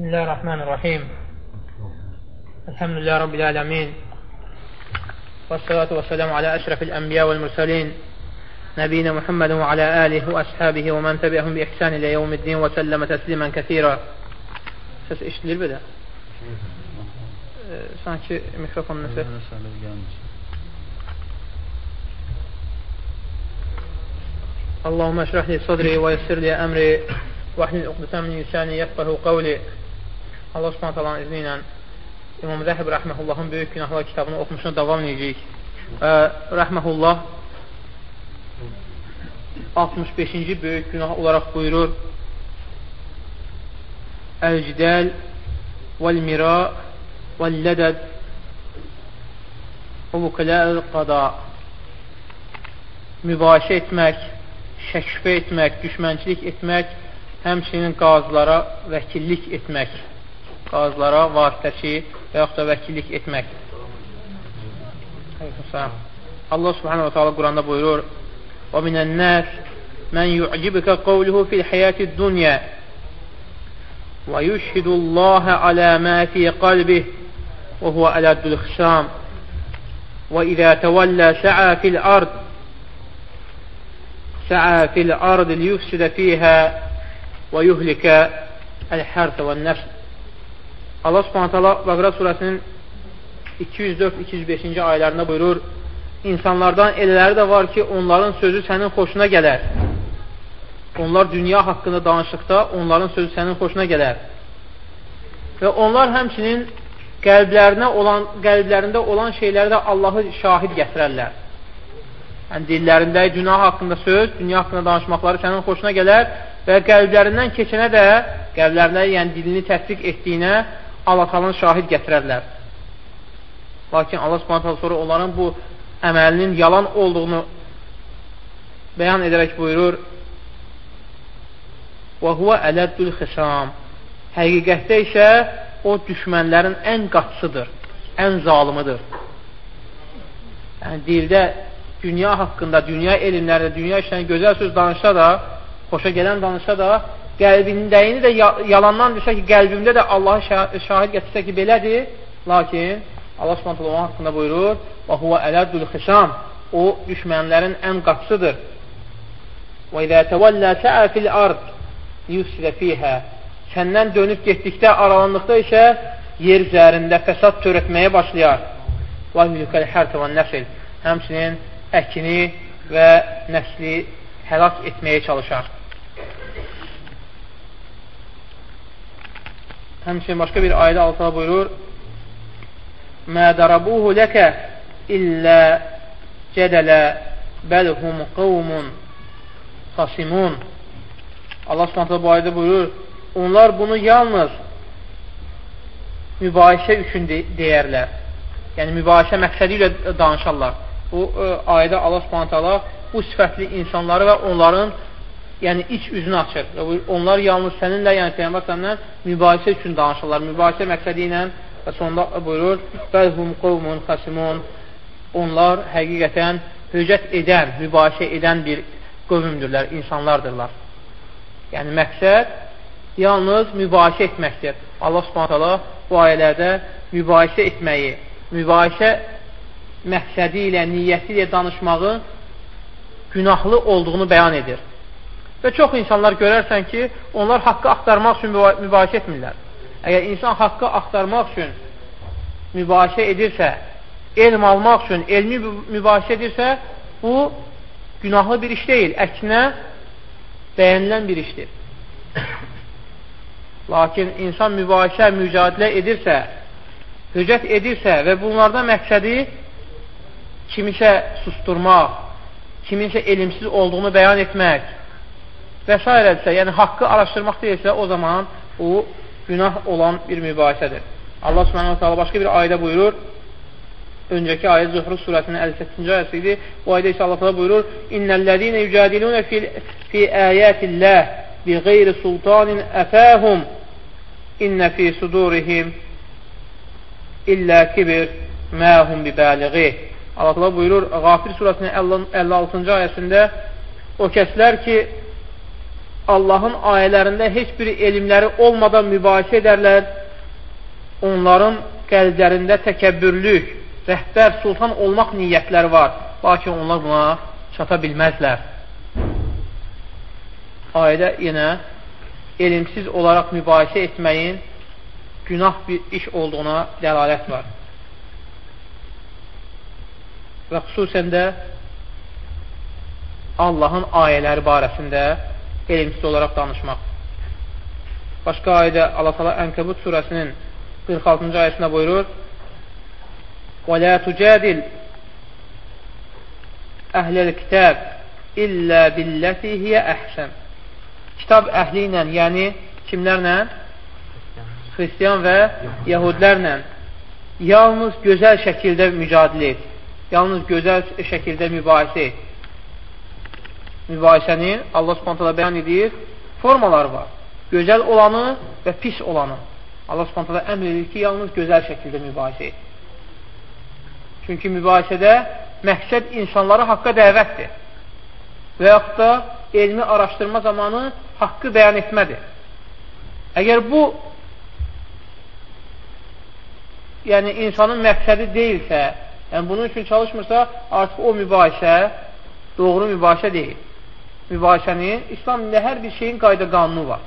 بسم الله الرحمن الرحيم الحمد لله رب العالمين والصلاة والسلام على أشرف الأنبياء والمرسلين نبينا محمد وعلى آله وأصحابه ومن تبعهم بإحسان إلى يوم الدين وسلم تسليما كثيرا Ses eşitilir bir də. Ee, sanki mikrofonun nəsə. Allahumma şrah li sadri və ahlil uqdatan min lisani yafqahu qawli. Allah Subhanahu taalanın izni ilə İmam Zəhib rəhməhullahın böyük günahlar kitabını oxumuşuna davam edəcəyik. Və rəhməhullah 65-ci böyük günah olaraq buyurur. Əl-cidəl vəl-mira vəl-lədəd və vukələl-qada mübahisə etmək, şəkfə etmək, düşmənçilik etmək, həmçinin qazlara vəkillik etmək, qazlara vasitəçi və yaxud da vəkillik etmək. Allah subhanahu wa ta'ala Quranda buyurur وَمِنَ النَّاسِ مَنْ يُعْجِبِكَ قَوْلُهُ فِي الْحَيَاةِ الدُّنْيَا ويشهد الله على ما في قلبه وهو ألد الخصام وإذا تولى سعى في الأرض سعى في الأرض ليفسد فيها ويهلك الحرث والنفس Allah subhanət hala Bəqra surəsinin 204-205-ci ayələrində buyurur, insanlardan elələri də var ki, onların sözü sənin xoşuna gələr onlar dünya haqqında danışdıqda onların sözü sənin xoşuna gələr. Və onlar həmçinin qəlblərinə olan, qəlblərində olan şeylərdə Allahı şahid gətirərlər. Yəni, dillərində günah haqqında söz, dünya haqqında danışmaqları sənin xoşuna gələr və qəlblərindən keçənə də, qəlblərinə, yəni dilini təsdiq etdiyinə Allah-Talın şahid gətirərlər. Lakin Allah subhanətlə sonra onların bu əməlinin yalan olduğunu bəyan edərək buyurur, Və huvə ələddül xisam. Həqiqətdə isə o düşmənlərin ən qaçsıdır, ən zalımıdır. Yəni, dildə dünya haqqında, dünya elmlərində, dünya işlərini gözəl söz danışsa da, xoşa gələn danışsa da, qəlbindəyini də yalandan desə ki, qəlbimdə də Allahı şahid gətirsə ki, belədir, lakin Allah subhanətlə onun haqqında buyurur, və huvə ələddül xisam, o düşmənlərin ən qaçsıdır. Və izə təvəllə səə fil ard yufsidə fiyhə səndən dönüb getdikdə, aralandıqda isə yer üzərində fəsad törətməyə başlayar. Və yükəl hərtə və nəsil həmçinin əkini və nəsli həlak etməyə çalışar. Həmçinin başqa bir ayədə altına buyurur Mə darabuhu ləkə illə cədələ bəlhum qavmun xasimun Allah subhanətlə bu ayda buyurur, onlar bunu yalnız mübahisə üçün de deyərlər. Yəni, mübahisə məqsədi ilə danışarlar. Bu e, ayda Allah subhanətlə bu sifətli insanları və onların yəni iç üzünü açır. Onlar yalnız səninlə, yəni Peyyambər səndən mübahisə üçün danışırlar. Mübahisə məqsədi ilə və sonunda buyurur, Bəlhum qovmun xasimun Onlar həqiqətən höcət edən, mübahisə edən bir qövümdürlər, insanlardırlar. Yəni, məqsəd yalnız mübahisə etməkdir. Allah subhanətələ bu ayələrdə mübahisə etməyi, mübahisə məqsədi ilə, niyyəti ilə danışmağın günahlı olduğunu bəyan edir. Və çox insanlar görərsən ki, onlar haqqı axtarmaq üçün mübahisə etmirlər. Əgər insan haqqı axtarmaq üçün mübahisə edirsə, elm almaq üçün elmi mübahisə edirsə, bu günahlı bir iş deyil. Əksinə, bəyənilən bir işdir. Lakin insan mübahisə, mücadilə edirsə, höcət edirsə və bunlardan məqsədi kimisə susturmaq, kiminsə elmsiz olduğunu bəyan etmək və s. yəni haqqı araşdırmaq deyilsə, o zaman o günah olan bir mübahisədir. Allah subhanahu başqa bir ayda buyurur, öncəki ayə Zuhruz surəsinin 58-ci ayəsi idi. Bu ayədə isə Allah buyurur: "İnnellezine yucadiluna fi fi ayatillah bighayri sultanin afahum inne fi sudurihim illa kibir ma hum bibalighi." Allah buyururĞafir surəsinin 56-cı ayəsində o kəslər ki Allahın ayələrində heç bir elmləri olmadan mübahisə edərlər. Onların qəlblərində təkəbbürlük, rəhbər, sultan olmaq niyyətləri var. Lakin onlar buna çata bilməzlər. Ayədə yenə elmsiz olaraq mübahisə etməyin günah bir iş olduğuna dəlalət var. Və xüsusən də Allahın ayələri barəsində elmsiz olaraq danışmaq. Başqa ayədə Allah təala Ənkəbut surəsinin 46-cı ayəsində buyurur: "Və la tujadil əhlel kitab illə billati hiyə əhsən." Kitab əhli ilə, yəni kimlərlə? Xristiyan və Yahudlərlə yalnız gözəl şəkildə mücadilə et. Yalnız gözəl şəkildə mübahisə et mübahisəni Allah subhanətələ bəyan edir, formaları var. Gözəl olanı və pis olanı. Allah subhanətələ əmr edir ki, yalnız gözəl şəkildə mübahisə et. Çünki mübahisədə məqsəd insanları haqqa dəvətdir. Və yaxud da elmi araşdırma zamanı haqqı bəyan etmədir. Əgər bu yəni insanın məqsədi deyilsə, yəni bunun üçün çalışmırsa, artıq o mübahisə doğru mübahisə deyil mübahisənin İslam dində hər bir şeyin qayda qanunu var.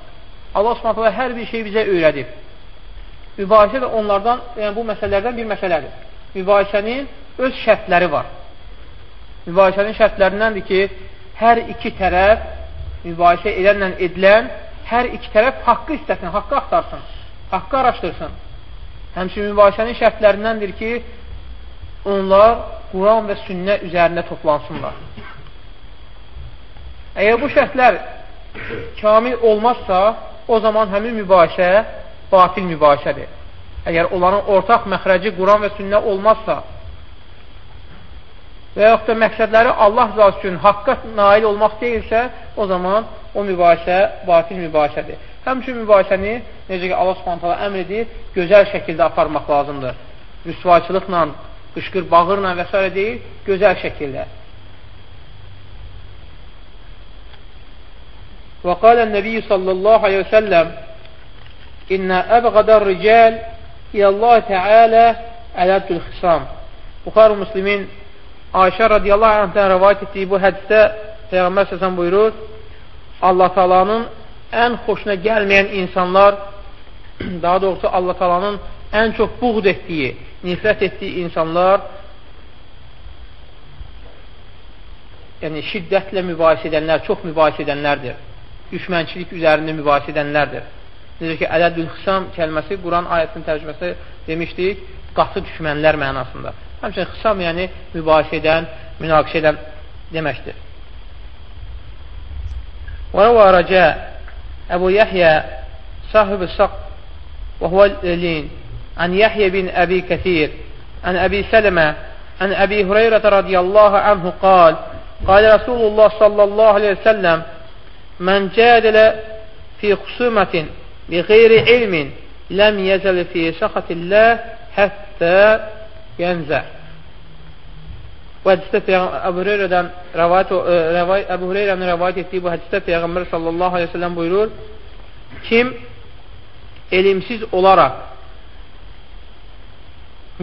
Allah Subhanahu hər bir şey bizə öyrədib. Mübahisə də onlardan, yəni bu məsələlərdən bir məsələdir. Mübahisənin öz şərtləri var. Mübahisənin şərtlərindəndir ki, hər iki tərəf mübahisə edənlə edilən hər iki tərəf haqqı istəsin, haqqı axtarsın, haqqı araşdırsın. Həmçinin mübahisənin şərtlərindəndir ki, onlar Quran və sünnə üzərində toplansınlar. Əgər bu şərtlər kamil olmazsa, o zaman həmin mübahisə batil mübahisədir. Əgər onların ortaq məxrəci Quran və sünnə olmazsa və yaxud da məqsədləri Allah rızası üçün haqqa nail olmaq deyilsə, o zaman o mübahisə batil mübahisədir. Həmçin mübahisəni, necə ki Allah subhanətələ əmr edir, gözəl şəkildə aparmaq lazımdır. Rüsvaçılıqla, qışqır, bağırla və s. deyil, gözəl şəkildə. Və qalə nəbiyyə sallallahu aleyhi və səlləm İnnə əbqədər rical İllallah Teala ələdül xisam. Buxar-ı Müslimin Ayşə radiyallahu anhdan rəvayət etdiyi bu hədisdə Peyğəmbər səsən buyurur, Allah Taalanın ən xoşuna gəlməyən insanlar, daha doğrusu Allah Taalanın ən çox buğd etdiyi, nifrət etdiyi insanlar, yəni şiddətlə mübahisə edənlər, çox mübahisə edənlərdir düşmənçilik üzərində mübahisə edənlərdir. Necə ki, ədədül xisam kəlməsi Quran ayətinin tərcüməsi demişdik, qatı düşmənlər mənasında. Həmçinin xisam, yəni mübahisə edən, münaqişə edən deməkdir. Və rəvə rəcə Əbu Yəhyə sahibi saq və huvəlin ən Yəhyə bin Əbi Kəthir ən Əbi Sələmə ən Əbi Hüreyrətə radiyallahu anhu qal qal Rasulullah sallallahu aleyhi ve sellem Mən cədələ fi xusumətin bi qeyri ilmin ləm yəzəl fi səxatilləh həttə yənzə. Bu hədisdə Əbu Hüreyrədən rəvayət, rəvayət, Əbu Hüreyrənin rəvayət etdiyi bu hədisdə Peyğəmbər sallallahu aleyhi ve sellem buyurur, kim elimsiz olaraq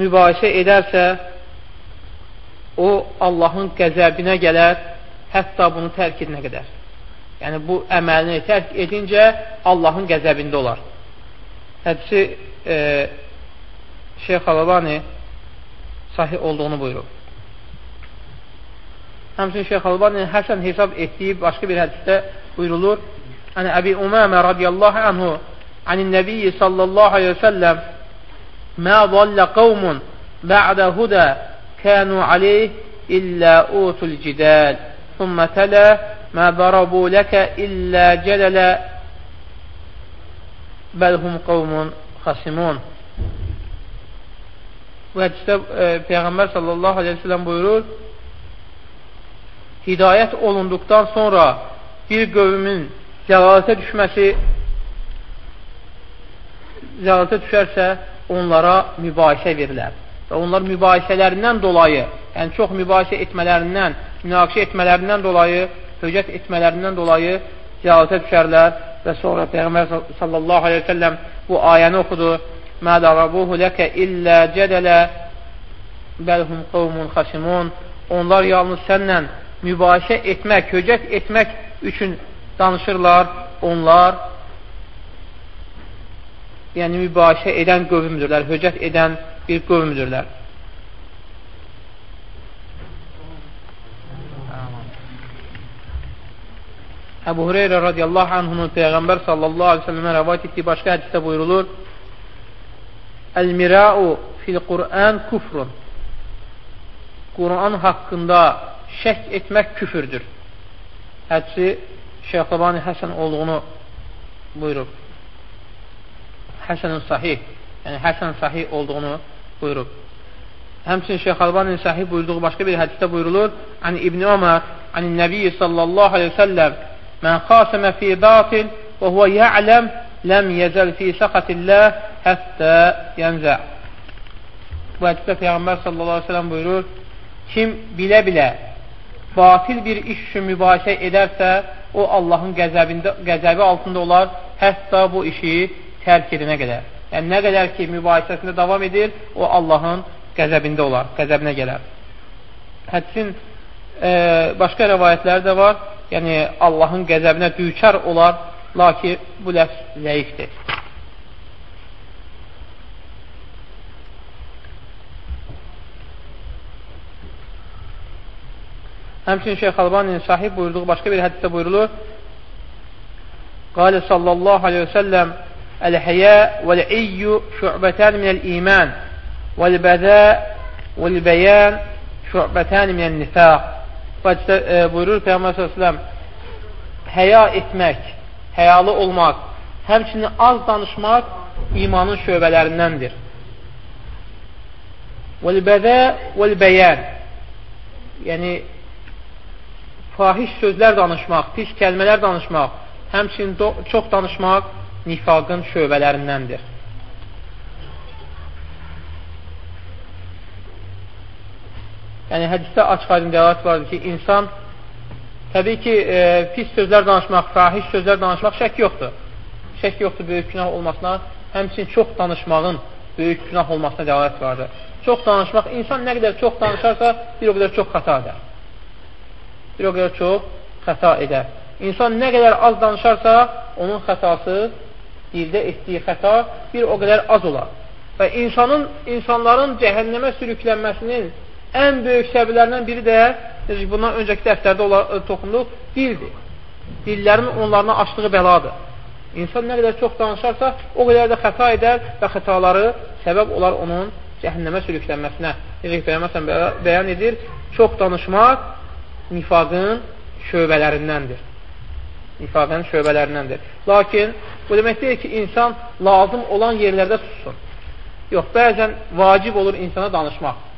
mübahisə edərsə, o Allahın qəzəbinə gələr, hətta bunu tərk edinə qədər. Yəni, bu əməlini tərk edincə Allahın qəzəbində olar. Hədisi e, Şeyx Alalani sahih olduğunu buyurur. Həmçin Şeyx Albani həsən hesab etdiyi başqa bir hədisdə buyurulur. Əni Əbi Umamə radiyallahu anhu anin nəbiyyi sallallahu aleyhi və səlləm mə zallə qavmun bə'də hudə kənu aleyh illə utul cidəl. Thumma tələ Mə darabu ləkə illə cələlə bəlhum qovmun xasimun. Bu hədisdə e, Peyğəmbər sallallahu aleyhi ve sellem buyurur, hidayət olunduqdan sonra bir qövmün zəlalətə düşməsi zəlalətə düşərsə onlara mübahisə verilər. Və onlar mübahisələrindən dolayı, yəni çox mübahisə etmələrindən, münaqişə etmələrindən dolayı höcət etmələrindən dolayı ziyarətə düşərlər və sonra Peyğəmbər sallallahu aleyhi ve selləm bu ayəni oxudu. Mə darabuhu ləkə illə cədələ bəlhum qovmun xasimun. Onlar yalnız sənlə mübahisə etmək, höcət etmək üçün danışırlar. Onlar yəni mübahisə edən qövmdürlər, höcət edən bir qövmdürlər. Əbu Hüreyrə radiyallahu anhunun Peyğəmbər sallallahu aleyhi ve sellemə rəvayət etdiyi başqa hədisdə buyurulur Əl-mira'u fil-Qur'an kufrun Quran haqqında şək etmək küfürdür. Hədisi Şeyxabani Həsən olduğunu buyurub. Həsənin sahih, yəni Həsən sahih olduğunu buyurub. Həmçinin Şeyx Albanin sahih buyurduğu başqa bir hədisdə buyurulur. Ən İbn Ömər, ən Nəbiyyi sallallahu aleyhi ve sellem Mən xasimə fi batil və huvə ya'ləm ləm yezəl fi səxətilləh həttə yənzə. Bu hədisdə Peyğəmbər sallallahu aleyhi ve sellem buyurur, kim bilə-bilə batil bir iş üçün mübahisə edərsə, o Allahın qəzəbində, qəzəbi altında olar, hətta bu işi tərk edinə qədər. Yəni, nə qədər ki, mübahisəsində davam edir, o Allahın qəzəbində olar, qəzəbinə gələr. Hədisin e, başqa rəvayətləri də var yəni Allahın qəzəbinə düykar olar, lakin bu ləfz zəifdir. Həmçinin Şeyx Albaninin sahib buyurduğu başqa bir hədisdə buyurulur. Qalə sallallahu aleyhi və səlləm Əl-həyə vəl-iyyü şü'bətən minəl-iman vəl-bədə vəl-bəyən şü'bətən minəl-nifaq Bu hədisdə e, buyurur Peyğəmbər s.ə.v həya etmək, həyalı olmaq, həmçinin az danışmaq imanın şöbələrindəndir. Vəl-bədə vəl-bəyən yəni fahiş sözlər danışmaq, pis kəlmələr danışmaq, həmçinin çox danışmaq nifaqın şöbələrindəndir. Yəni, hədisdə açıq aydın dəlat vardır ki, insan təbii ki, e, pis sözlər danışmaq, fahiş sözlər danışmaq şək yoxdur. Şək yoxdur böyük günah olmasına, həmçin çox danışmağın böyük günah olmasına dəlalət vardır. Çox danışmaq, insan nə qədər çox danışarsa, bir o qədər çox xəta edər. Bir o qədər çox xəta edər. İnsan nə qədər az danışarsa, onun xətası, dildə etdiyi xəta bir o qədər az olar. Və insanın, insanların cəhənnəmə sürüklənməsinin Ən böyük səbəblərindən biri də, necə bundan öncəki dərslərdə e, toxunduq, dildir. Dillərin onlarına açdığı bəladır. İnsan nə qədər çox danışarsa, o qədər də xəta edər və xətaları səbəb olar onun cəhənnəmə sürüklənməsinə. Necə Peyyəməsən bəyan edir, çox danışmaq nifaqın şöbələrindəndir. Nifaqın şöbələrindəndir. Lakin bu demək deyil ki, insan lazım olan yerlərdə sussun. Yox, bəzən vacib olur insana danışmaq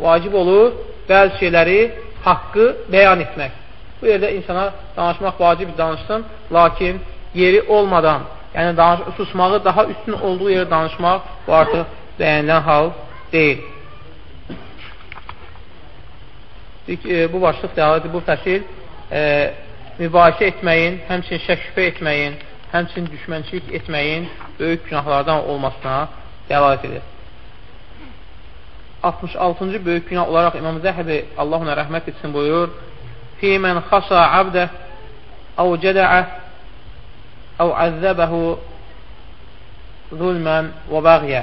vacib olur bəzi şeyləri, haqqı bəyan etmək. Bu yerdə insana danışmaq vacib danışsın, lakin yeri olmadan, yəni danış susmağı daha üstün olduğu yerə danışmaq bu artıq bəyənilən hal deyil. E, bu başlıq dəlalədir, bu fəsil e, mübahisə etməyin, həmçin şək şübhə etməyin, həmçin düşmənçilik etməyin böyük günahlardan olmasına dəlalət edir. 66-cı böyük günah olaraq İmam Zəhəbi Allah ona rəhmət etsin buyurur. Fimən xasa abdə əv cədəə əv əzzəbəhu zulmən və bəğyə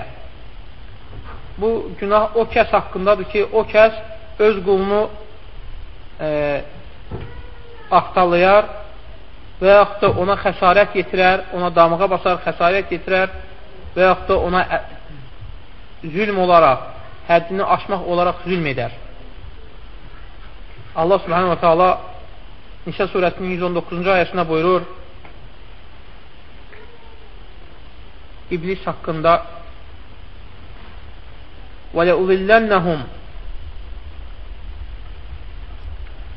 Bu günah o kəs haqqındadır ki, o kəs öz qulunu e, axtalayar və yaxud da ona xəsarət yetirər, ona damığa basar, xəsarət yetirər və yaxud da ona zülm olaraq həddini aşmaq olaraq zülm edər. Allah subhanahu wa ta'ala Nisə surəsinin 119-cu ayəsində buyurur İblis haqqında وَلَأُذِلَّنَّهُمْ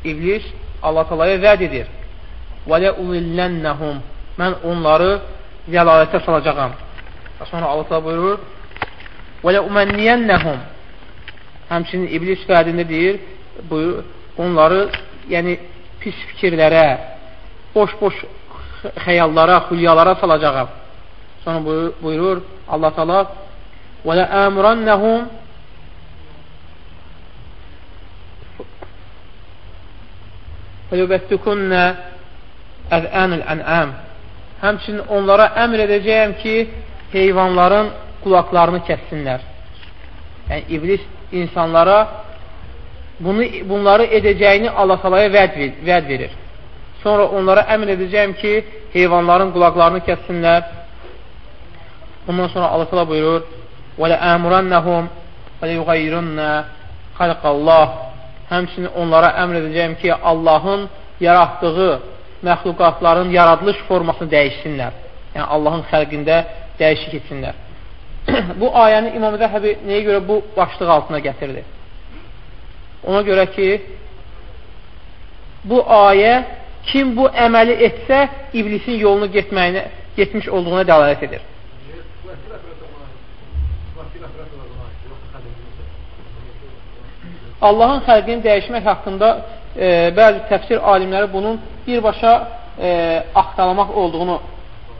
İblis Allah talaya vəd edir وَلَأُذِلَّنَّهُمْ Mən onları zəlalətə salacaqam. Sonra Allah tala buyurur وَلَأُمَنِّيَنَّهُمْ Həmçinin iblis vədində deyir, buyur, onları yəni pis fikirlərə, boş-boş xəyallara, xülyalara salacağam. Sonra buyurur Allah Taala: "Və la amrannahum fəyubəttukunna əz'anul an'am." Həmçinin onlara əmr edəcəyəm ki, heyvanların qulaqlarını kəssinlər. Yəni iblis insanlara bunu bunları edəcəyini Allah Taala'ya vəd, vəd verir. Sonra onlara əmr edəcəyəm ki, heyvanların qulaqlarını kəssinlər. Ondan sonra Allah təala buyurur: "Və la amrannahum və yuğayyirunna xalqallah." Həmçinin onlara əmr edəcəyəm ki, Allahın yaratdığı məxluqatların yaradılış formasını dəyişsinlər. Yəni Allahın xəlqində dəyişik etsinlər. bu ayəni İmam Zəhəbi nəyə görə bu başlıq altına gətirdi? Ona görə ki, bu ayə kim bu əməli etsə, iblisin yolunu getməyinə, getmiş olduğuna dəlalət edir. Allahın xəlqini dəyişmək haqqında e, bəzi təfsir alimləri bunun birbaşa e, axtalamaq olduğunu,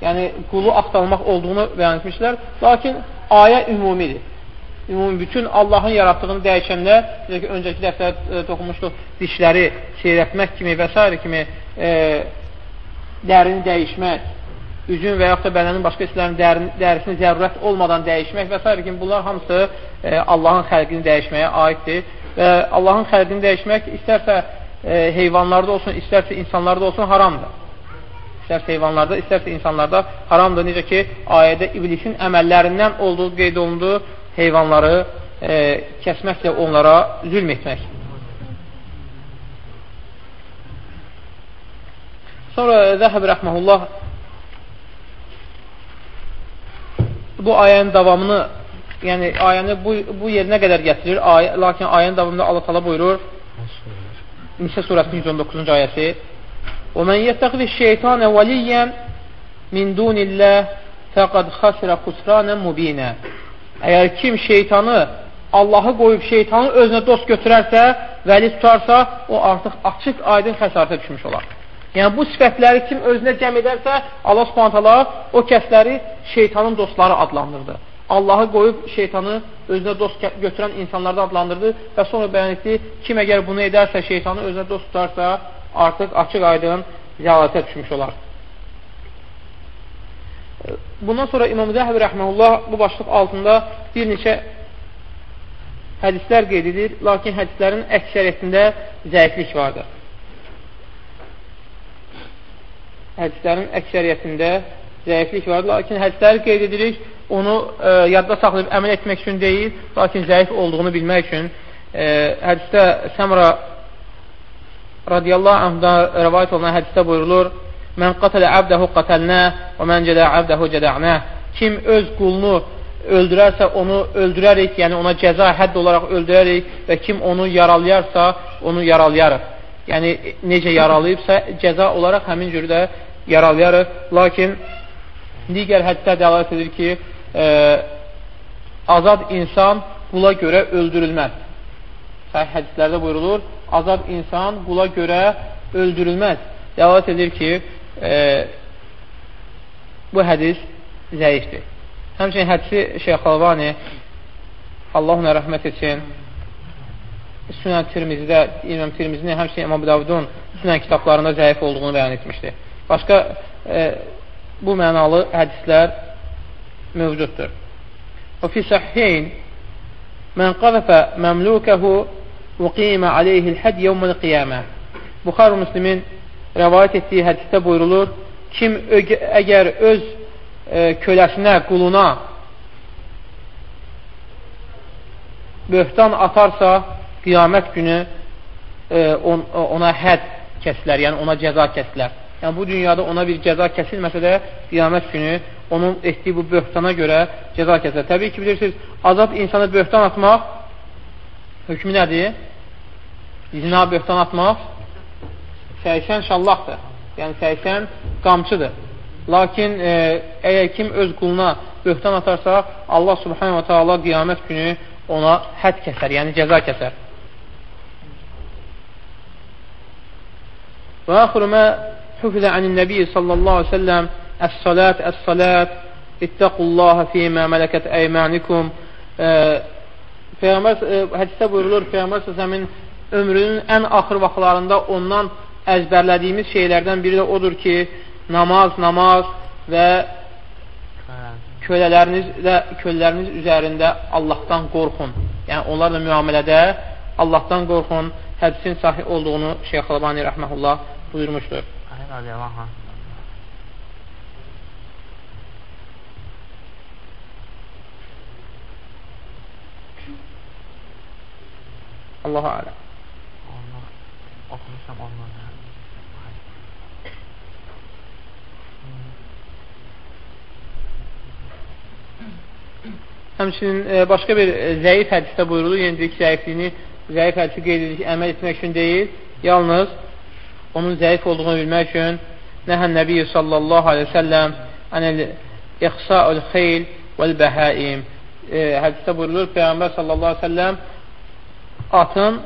yəni qulu axtalamaq olduğunu bəyan etmişlər. Lakin ayə ümumidir. Ümumi bütün Allahın yaratdığını dəyişənlər, ki, öncəki dəfə e, toxunmuşduq, dişləri seyrətmək kimi və s. kimi e, dərini dəyişmək, üzün və yaxud da bədənin başqa hisslərinin dərin, dərisini zərurət olmadan dəyişmək və s. kimi bunlar hamısı e, Allahın xəlqini dəyişməyə aiddir və Allahın xəlqini dəyişmək istərsə e, heyvanlarda olsun, istərsə insanlarda olsun haramdır. İstərsə heyvanlarda, istərsə insanlarda haramdır. Necə ki, ayədə iblisin əməllərindən olduğu qeyd olundu, heyvanları e, kəsməklə onlara zülm etmək. Sonra Zəhəb rəhməhullah bu ayənin davamını yəni ayəni bu, bu yerinə qədər gətirir. Ayə, lakin ayənin davamında Allah tala buyurur Nisə surəsinin 119-cu ayəsi Mən yəttəqdi şeytanə vəliyyən min dunilləh fəqad xasirə xusranən mubinə Əgər kim şeytanı Allahı qoyub şeytanı özünə dost götürərsə, vəli tutarsa, o artıq açıq aydın xəsarətə düşmüş olar. Yəni, bu sifətləri kim özünə cəm edərsə, Allah subhanətələ o kəsləri şeytanın dostları adlandırdı. Allahı qoyub şeytanı özünə dost götürən insanlarda adlandırdı və sonra bəyan etdi, kim əgər bunu edərsə, şeytanı özünə dost tutarsa, artıq açıq aydın zəlalətə düşmüş olar. Bundan sonra İmam Zəhəb rəhməhullah bu başlıq altında bir neçə hədislər qeyd edir, lakin hədislərin əksəriyyətində zəiflik vardır. Hədislərin əksəriyyətində zəiflik vardır, lakin hədisləri qeyd edirik, onu e, yadda saxlayıb əməl etmək üçün deyil, lakin zəif olduğunu bilmək üçün e, hədisdə Səmra radiyallahu anhdan rəvayət olunan hədisdə buyurulur, Mən qatələ əbdəhu qatəlnə və mən cədə əbdəhu cədə'nə Kim öz qulunu öldürərsə onu öldürərik, yəni ona cəza hədd olaraq öldürərik və kim onu yaralayarsa onu yaralayarıq. Yəni necə yaralayıbsa cəza olaraq həmin cür də yaralayarıq. Lakin digər həddə dəlalət edir ki, e, azad insan qula görə öldürülməz. Səhih hədislərdə buyurulur, azad insan qula görə öldürülməz. Dəlalət edir ki, e, bu hədis zəifdir. Həmçinin hədisi Şeyx Alvani Allah ona rəhmət etsin Sünən Tirmizidə, İmam Tirmizinin, həmçinin İmam Davudun Sünən kitablarında zəif olduğunu bəyan etmişdir. Başqa e, bu mənalı hədislər mövcuddur. Və fi səhhin Mən qazəfə məmlukəhu qimə aleyhil həd yevməl qiyamə Buxar Müslimin rəvayət etdiyi hədisdə buyurulur, kim əgər öz e, köləsinə, quluna böhtan atarsa, qiyamət günü e, on, ona həd kəsilər, yəni ona cəza kəsilər. Yəni, bu dünyada ona bir cəza kəsilməsə də, qiyamət günü onun etdiyi bu böhtana görə cəza kəsilər. Təbii ki, bilirsiniz, azad insanı böhtan atmaq hökmü nədir? Zina böhtan atmaq 80 şallaqdır. Yəni 80 qamçıdır. Lakin e, əgər kim öz quluna böhtan atarsa, Allah subhanahu wa ta'ala qiyamət günü ona həd kəsər, yəni cəza kəsər. Və axırımə hufizə ənin-nəbi sallallahu əleyhi və səlləm əs-salat, əs-salat, ittaqullaha fīmə mələkət əymanikum. Peyğəmbər hədisdə buyurulur, Peyğəmbər səsəmin ömrünün ən axır vaxtlarında ondan əzbərlədiyimiz şeylərdən biri də odur ki, namaz, namaz və kölələriniz, kölələriniz üzərində Allahdan qorxun. Yəni, onlarla müamilədə Allahdan qorxun, hədisin sahih olduğunu Şeyx Albani rəhməhullah buyurmuşdur. Allahu aləm. Oxumuşam ondan. Həmçinin e, başqa bir e, zəif hədisdə buyurulur, yəni deyik, zəifliyini, zəif hədisi qeyd edir ki, əməl etmək üçün deyil, yalnız onun zəif olduğunu bilmək üçün nəhən Nəbiyyə sallallahu aleyhi ve səlləm anəl ixsa'ul xeyl vəl-bəhəim e, hədisdə buyurulur, Peyğəmbər sallallahu aleyhi ve səlləm atın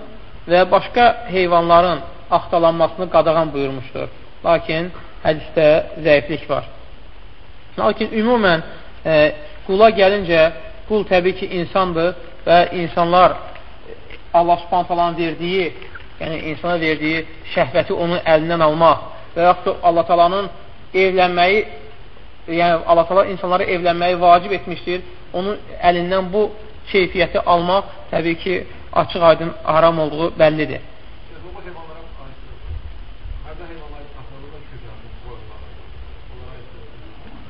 və başqa heyvanların axtalanmasını qadağan buyurmuşdur. Lakin hədisdə zəiflik var. Lakin ümumən e, qula gəlincə qul təbii ki, insandır və insanlar Allah subhantalanın verdiyi, yəni insana verdiyi şəhvəti onun əlindən almaq və yaxud da Allah talanın evlənməyi, yəni Allah tala insanlara evlənməyi vacib etmişdir. Onun əlindən bu keyfiyyəti almaq təbii ki, açıq aydın haram olduğu bəllidir.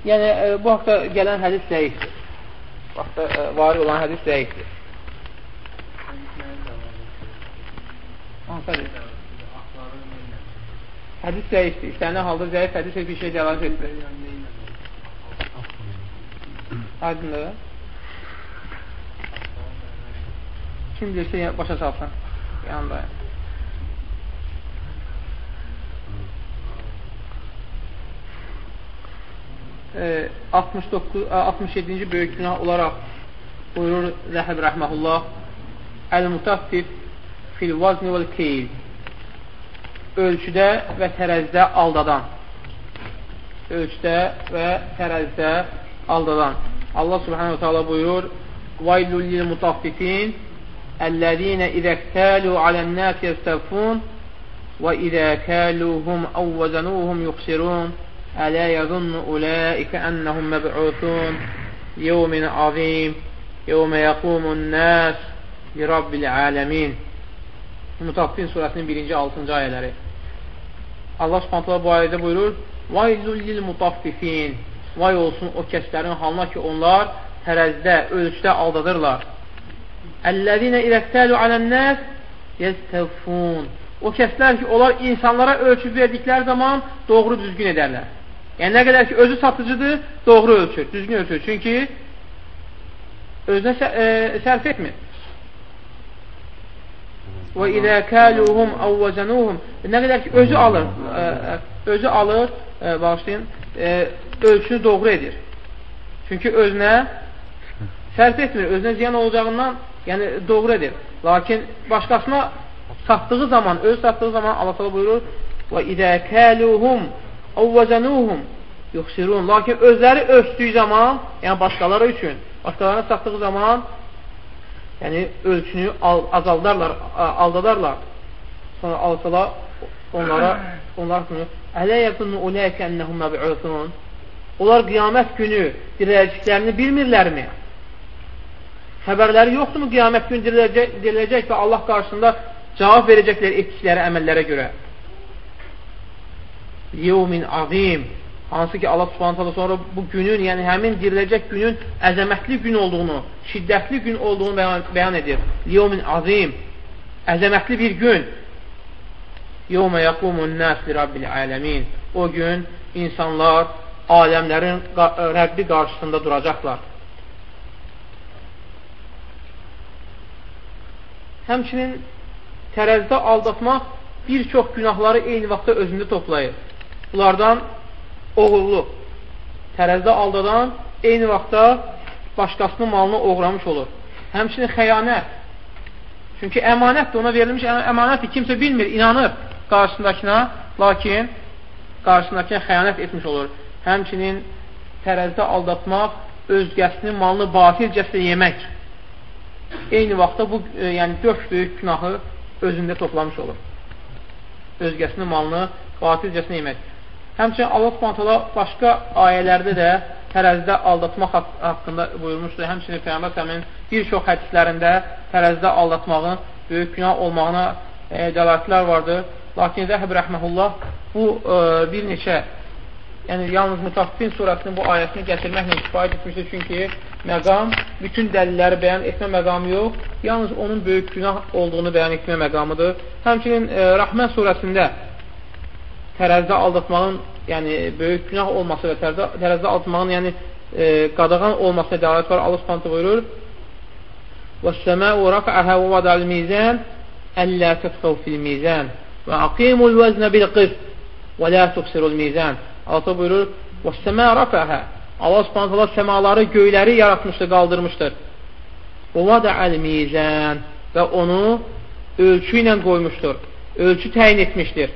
Yəni, e, bu haqda gələn hədis zəifdir. Vaxtda e, varid olan hədis zəifdir. Hədis zəifdir. İstənilən halda zəif hədis heç bir şey dəlat etmir. Aydındır. Kim bilirsə başa salsın. Yanında. E, 69, 67-ci e, böyük günah olaraq buyurur Rəhəb Rəhməhullah. Əl-Mutaffif fil vazni vəl keyl. Ölçüdə və tərəzdə aldadan. Ölçüdə və tərəzdə aldadan. Allah subhanahu taala buyurur vaylul lil mutaffifin ellezina izaktalu alen nas yastafun və izə kaluhum aw vazanuhum yuxsirun. Ələ yəzunnu uləikə ənəhum məb'usun yevmin azim yevmə yəqumun nəs li rabbil aləmin Mütaffin surəsinin 1-ci 6-cı ayələri. Allah subhanətlə bu ayədə buyurur Vayzul lil mutaffifin. Vay olsun o kəslərin halına ki onlar tərəzdə, ölçüdə aldadırlar. Əlləzinə irəqtəlu alənnəs yəstəfun O kəslər ki, onlar insanlara ölçü verdikləri zaman doğru düzgün edərlər. Yəni, nə qədər ki, özü satıcıdır, doğru ölçür, düzgün ölçür. Çünki özünə e, sərf etmir. Və idə kəluhum əvvəzənuhum Nə qədər ki, özü alır, e, e, özü alır, bağışlayın, ölçünü doğru edir. Çünki özünə sərf etmir, özünə ziyan olacağından yəni doğru edir. Lakin başqasına satdığı zaman, öz satdığı zaman Allah buyurur və idə kəluhum Əvvəzənuhum yuxsirun. Lakin özləri ölçdüyü zaman, yəni başqaları üçün, başqalarına satdığı zaman yəni ölçünü azaldarlar, aldadarlar. Sonra alsalar onlara onlar kimi Ələ yəqunu uləyəkə ennəhum məb'uthun. Onlar qiyamət günü diriləcəklərini bilmirlərmi? Xəbərləri yoxdurmu qiyamət günü diriləcək, diriləcək və Allah qarşısında cavab verəcəklər etdikləri əməllərə görə? Yevmin azim hansı ki Allah subhanət sonra bu günün, yəni həmin diriləcək günün əzəmətli gün olduğunu, şiddətli gün olduğunu bəyan, bəyan edir. Yevmin azim, əzəmətli bir gün. Yevmə yaqumun nəs li rabbil aləmin. O gün insanlar aləmlərin Rəbbi qarşısında duracaqlar. Həmçinin tərəzdə aldatmaq bir çox günahları eyni vaxtda özündə toplayır. Bunlardan oğurluq, tərəzdə aldadan eyni vaxtda başqasının malını oğramış olur. Həmçinin xəyanət. Çünki əmanətdir, ona verilmiş əmanətdir. Kimsə bilmir, inanır qarşısındakına, lakin qarşısındakına xəyanət etmiş olur. Həmçinin tərəzidə aldatmaq, özgəsinin malını batilcəsinə yemək. Eyni vaxtda bu, e, yəni dörd böyük günahı özündə toplamış olur. Özgəsinin malını batilcəsinə yemək. Həmçinin Allah Subhanahu başqa ayələrdə də tərəzidə aldatmaq haqqında buyurmuşdur. Həmçinin Peyğəmbər səmin bir çox hədislərində tərəzidə aldatmağın böyük günah olmağına e, dəlatlər vardır. Lakin Zəhəb rəhməhullah bu e, bir neçə yəni yalnız Mütaffifin surəsinin bu ayəsini gətirməklə kifayət etmişdir. Çünki məqam bütün dəlilləri bəyan etmə məqamı yox, yalnız onun böyük günah olduğunu bəyan etmə məqamıdır. Həmçinin e, Rəhmən surəsində tərəzidə aldatmağın yəni böyük günah olması və tərəzidə, tərəzidə aldatmağın yəni e, qadağan olmasına dəlalət var. Allah Subhanahu buyurur: "Və-səmâ'u rafa'aha və vada'al mizan əllə tətxəv fil mizan və aqimul vəznə bil qist və la tuksirul mizan." Allah buyurur: "Və-səmâ rafa'aha" Allah Subhanahu səmaları, göyləri yaratmışdır, qaldırmışdır. Və vada'al mizan və onu ölçü ilə qoymuşdur. Ölçü təyin etmişdir.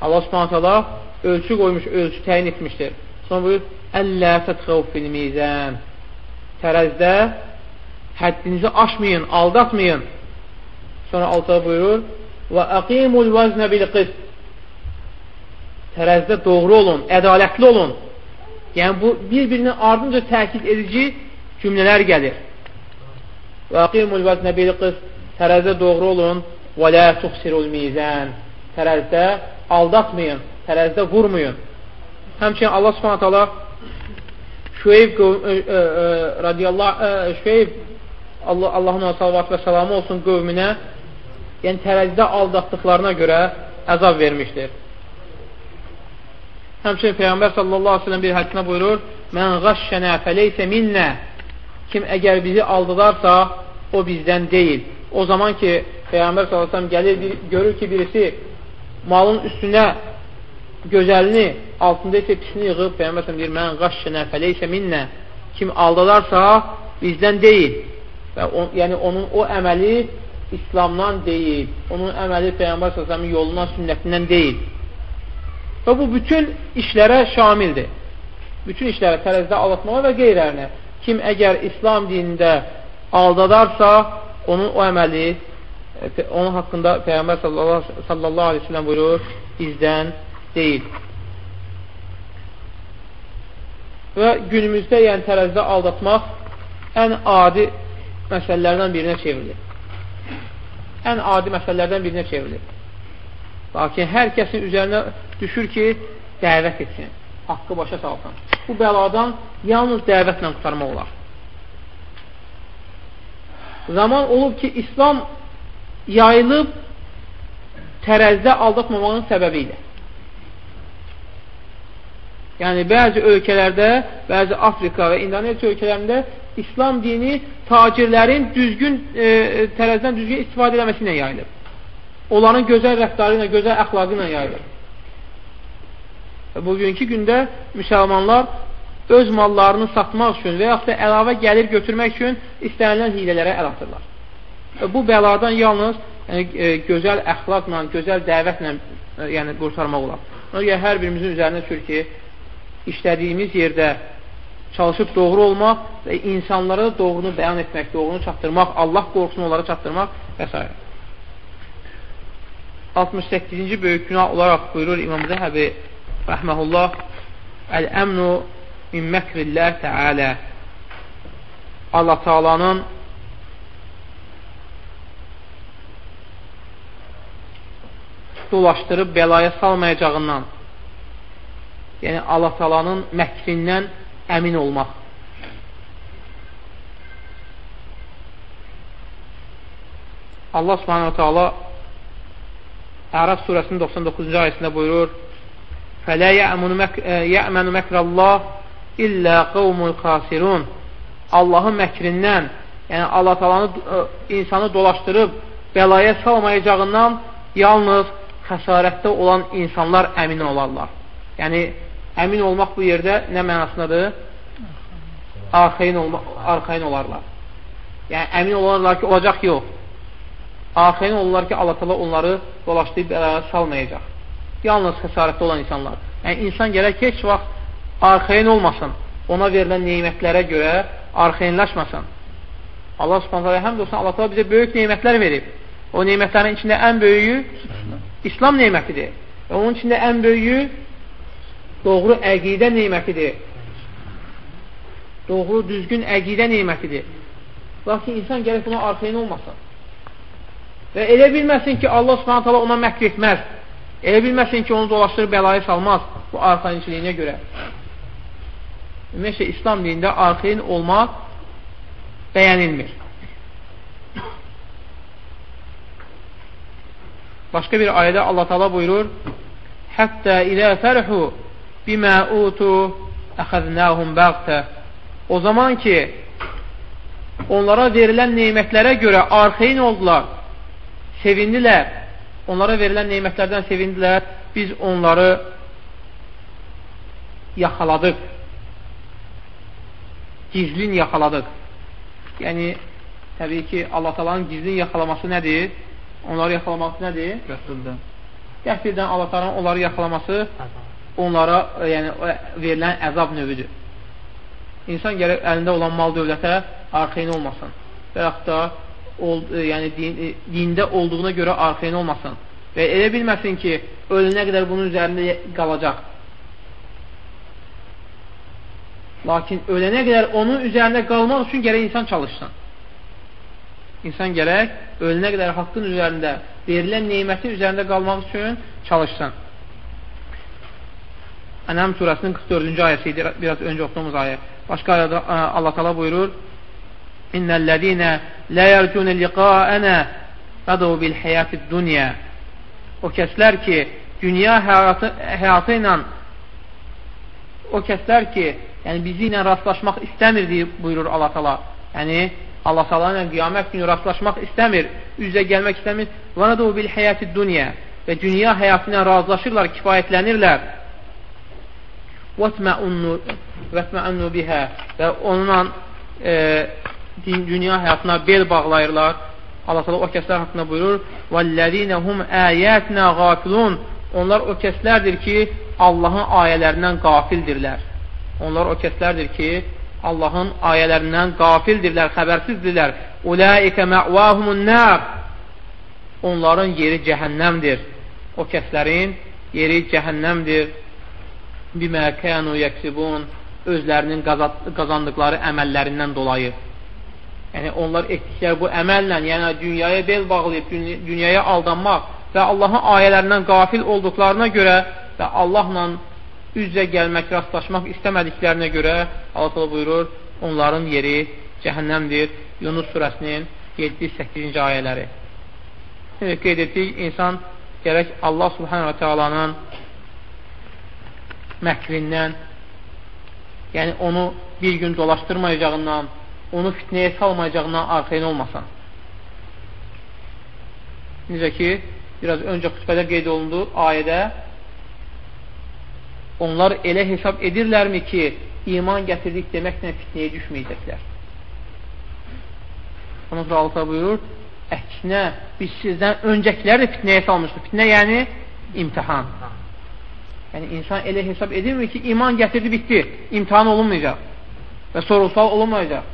Allah subhanətələ ölçü qoymuş, ölçü təyin etmişdir. Sonra buyur, Əllə tətxəv fil mizən. Tərəzdə həddinizi aşmayın, aldatmayın. Sonra altıda buyurur, və əqimul vəznə bil qist. Tərəzdə doğru olun, ədalətli olun. Yəni, bu bir-birinin ardınca təkid edici cümlələr gəlir. Və əqimul vəznə bil qist. Tərəzdə doğru olun, və lə tuxsirul mizən. Tərəzdə aldatmayın, tərəzdə vurmayın. Həmçinin Allah subhanət hala Şüeyb e, e, e, radiyallahu Şüeyb Allah, Allahın salavat və salamı olsun qövminə yəni tərəzidə aldatdıqlarına görə əzab vermişdir. Həmçinin Peyğəmbər sallallahu aleyhi ve sellem bir hədisində buyurur, Mən qaşşənə fəleysə minnə Kim əgər bizi aldılarsa, o bizdən deyil. O zaman ki, Peyğəmbər sallallahu aleyhi ve sellem gəlir, görür ki, birisi malın üstünə gözəlini, altında isə pisini yığıb, Peyyəmbər deyir, mən qaşşınə fəleysə minnə, kim aldadarsa, bizdən deyil. Və on, yəni onun o əməli İslamdan deyil. Onun əməli Peyyəmbər s.ə.v yolundan, sünnətindən deyil. Və bu bütün işlərə şamildir. Bütün işlərə, tərəzdə aldatmağa və qeyrilərinə. Kim əgər İslam dinində aldadarsa, onun o əməli onun haqqında Peyğəmbər sallallahu aleyhi ve sellem buyurur, bizdən deyil. Və günümüzdə, yəni tərəzidə aldatmaq ən adi məsələlərdən birinə çevrilir. Ən adi məsələlərdən birinə çevrilir. Lakin hər kəsin üzərinə düşür ki, dəvət etsin, haqqı başa salsın. Bu bəladan yalnız dəvətlə qutarmaq olar. Zaman olub ki, İslam yayılıb tərəzidə aldatmamağın səbəbi ilə. Yəni, bəzi ölkələrdə, bəzi Afrika və İndoneziya ölkələrində İslam dini tacirlərin düzgün e, tərəzidən düzgün istifadə eləməsi ilə yayılır. Onların gözəl rəftarı ilə, gözəl əxlaqı ilə yayılır. Bugünkü gündə müsəlmanlar öz mallarını satmaq üçün və yaxud da əlavə gəlir götürmək üçün istənilən hilələrə əl atırlar. Bu bəladan yalnız yəni, e, gözəl əxlaqla, gözəl dəvətlə e, yəni, qurtarmaq olar. Ona görə hər birimizin üzərində düşür ki, işlədiyimiz yerdə çalışıb doğru olmaq və insanlara doğrunu bəyan etmək, doğrunu çatdırmaq, Allah qorxusunu onlara çatdırmaq və s. 68-ci böyük günah olaraq buyurur İmam Zəhəbi rəhməhullah Əl-əmnu min məkrilləh təalə Allah Taalanın dolaşdırıb bəlaya salmayacağından, yəni Allah talanın məkrindən əmin olmaq. Allah subhanahu ta'ala Ərəb surəsinin 99-cu ayəsində buyurur Fələ yə'mənu məkrəllah illə qavmul xasirun Allahın məkrindən yəni Allah talanı e, insanı dolaşdırıb bəlaya salmayacağından yalnız xəsarətdə olan insanlar əmin olarlar. Yəni, əmin olmaq bu yerdə nə mənasındadır? Arxain, olma, arxain olarlar. Yəni, əmin olarlar ki, olacaq yox. Arxain olurlar ki, Allah tala onları dolaşdırıb əlaya salmayacaq. yalnız xəsarətdə olan insanlar. Yəni, insan gərək heç vaxt arxain olmasın. Ona verilən neymətlərə görə arxainləşməsin. Allah subhanətə həmd olsun, Allah təala bizə böyük neymətlər verib. O neymətlərin içində ən böyüyü İslam neymətidir. Və onun içində ən böyüyü doğru əqidə neymətidir. Doğru, düzgün əqidə neymətidir. Lakin insan gərək buna arxain olmasın. Və elə bilməsin ki, Allah subhanət hala ona məhv etməz. Elə bilməsin ki, onu dolaşdırıb bəlayı salmaz bu arxainçiliyinə görə. Ümumiyyətlə, İslam dində arxain olmaq bəyənilmir. Başqa bir ayədə Allah Taala buyurur: "Hətta ilə fərhu bima utu əxəznahum bəğtə." O zaman ki, onlara verilən nemətlərə görə arxain oldular, sevindilər, onlara verilən nemətlərdən sevindilər, biz onları yaxaladıq, gizlin yaxaladıq. Yəni, təbii ki, Allah talanın gizlin yaxalaması nədir? Onları yaxalaması nədir? Qəfildən. Qəfildən Allah talanın onları yaxalaması onlara yəni, verilən əzab növüdür. İnsan gərək əlində olan mal dövlətə arxain olmasın. Və yaxud da ol, e, yəni din, e, dində olduğuna görə arxain olmasın. Və elə bilməsin ki, ölünə qədər bunun üzərində qalacaq. Lakin ölənə qədər onun üzərində qalmaq üçün gərək insan çalışsın. İnsan gərək ölünə qədər haqqın üzərində, verilən neymətin üzərində qalmaq üçün çalışsın. Ənəm surəsinin 44-cü ayəsi idi, biraz öncə oxuduğumuz ayə. Başqa ayədə Allah tala buyurur, İnnəl-ləzīnə lə yərcunə liqaənə rədəv bil həyatid dünya. O kəslər ki, dünya həyatı, həyatı ilə o kəslər ki, yəni bizi ilə rastlaşmaq istəmir deyib buyurur Allah tala. Yəni, Allah Taala ilə qiyamət günü rastlaşmaq istəmir, üzə gəlmək istəmir. Və nadu bil həyati dunya və dünya həyatı ilə razılaşırlar, kifayətlənirlər. Vətməunnu vətməunnu bihə və onunla e, dünya həyatına bel bağlayırlar. Allah Taala o kəslər haqqında buyurur: "Vallazina hum ayatina gafilun" Onlar o kəslərdir ki, Allahın ayələrindən qafildirlər. Onlar o kəslərdir ki, Allahın ayələrindən qafildirlər, xəbərsizdirlər. Ulaikə mə'vahumun nar. Onların yeri cəhənnəmdir. O kəslərin yeri cəhənnəmdir. Bimə kənu yəksibun özlərinin qazandıqları əməllərindən dolayı. Yəni, onlar etdikləri bu əməllə, yəni dünyaya bel bağlayıb, dünyaya aldanmaq və Allahın ayələrindən qafil olduqlarına görə və Allahla üzlə gəlmək, rastlaşmaq istəmədiklərinə görə Allah buyurur, onların yeri cəhənnəmdir. Yunus surəsinin 7-8-ci ayələri. Şimdi qeyd etdik, insan gərək Allah subhanə və tealanın məkrindən, yəni onu bir gün dolaşdırmayacağından, onu fitnəyə salmayacağından arxain olmasın. Necə ki, biraz öncə xütbədə qeyd olundu ayədə onlar elə hesab edirlərmi ki, iman gətirdik deməklə fitnəyə düşməyəcəklər. Sonra Allah buyurur, əksinə biz sizdən öncəkiləri də fitnəyə salmışdıq. Fitnə yəni imtihan. Yəni insan elə hesab edirmi ki, iman gətirdi, bitdi, imtihan olunmayacaq və sorulsal olunmayacaq.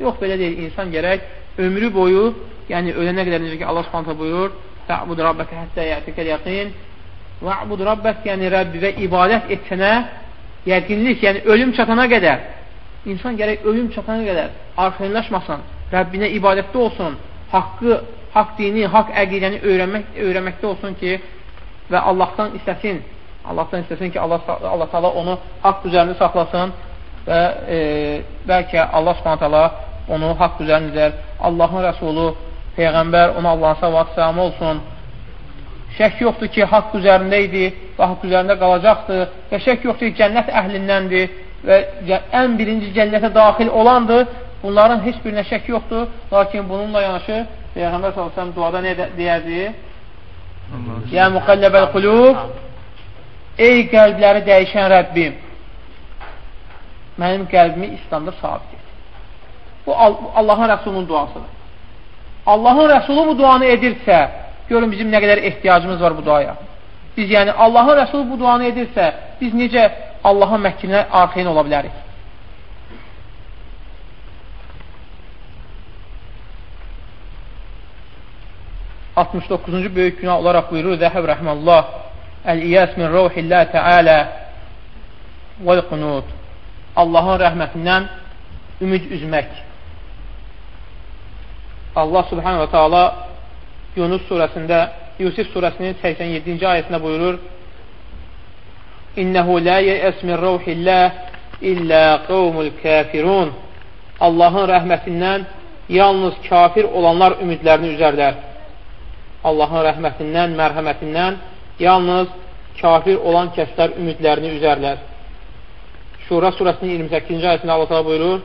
Yox, belə deyil, insan gərək ömrü boyu, yəni ölənə qədər necə ki, Allah subhanətə buyurur, Tə'bud Rabbəkə həttə yətikəl yəqin Və'bud Rabbək, yəni Rəbbivə ibadət etsənə yəqinlik, yəni ölüm çatana qədər insan gərək ölüm çatana qədər arxainləşməsin, Rəbbinə ibadətdə olsun, haqqı, haqq dini, haqq əqidəni öyrənmək, öyrənməkdə olsun ki, və Allahdan istəsin, Allahdan istəsin ki, Allah, Allah taala onu haqq üzərində saxlasın və e, bəlkə Allah subhanətələ onu haqq üzərində Allahın rəsulu, Peyğəmbər, ona Allahın salat səlamı olsun, Şək yoxdur ki, haqq üzərində idi və haqq üzərində qalacaqdır və şək yoxdur ki, cənnət əhlindəndir və ən birinci cənnətə daxil olandır. Bunların heç birinə şək yoxdur. Lakin bununla yanaşı Peyğəmbər s.ə.v duada nə deyərdi? Ya müqəlləbəl qulub Ey qəlbləri dəyişən Rəbbim mənim qəlbimi İslamda sabit et. Bu Allahın Rəsulunun duasıdır. Allahın Rəsulu bu duanı edirsə Görün bizim nə qədər ehtiyacımız var bu duaya. Biz yəni Allahın Rəsulu bu duanı edirsə, biz necə Allahın məhkiminə arxain ola bilərik? Altmış dokuzuncu böyük günah olaraq buyurur Zəhəb rəhməllah Əl-İyəs min rəvhillə təalə vəl-qunut Allahın rəhmətindən ümid üzmək. Allah subhanahu wa ta'ala Yunus surəsində, Yusuf surəsinin 87-ci ayəsində buyurur İnnəhu la yəs min rəvhilləh illə qavmul kafirun Allahın rəhmətindən yalnız kafir olanlar ümidlərini üzərlər. Allahın rəhmətindən, mərhəmətindən yalnız kafir olan kəslər ümidlərini üzərlər. Şura surəsinin 28-ci ayəsində Allah təala buyurur: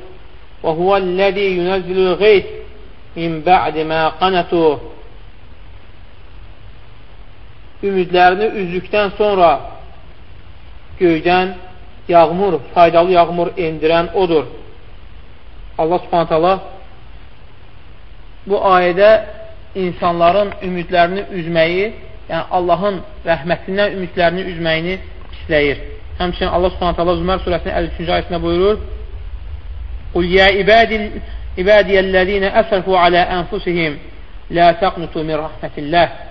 "Və huvəl-ləzi yunəzzilul qeys min ba'di ma qanatu" Ümidlərini üzdükdən sonra göydən yağmur, faydalı yağmur endirən odur. Allah Subhanahu taala bu ayədə insanların ümidlərini üzməyi, yəni Allahın rəhmətindən ümidlərini üzməyini pisləyir. Həmçinin Allah Subhanahu taala Zümər surəsinin 53-cü ayəsində buyurur: "Qul ya ibadil ibadiyellezine asrafu ala anfusihim la taqnutu min rahmetillah."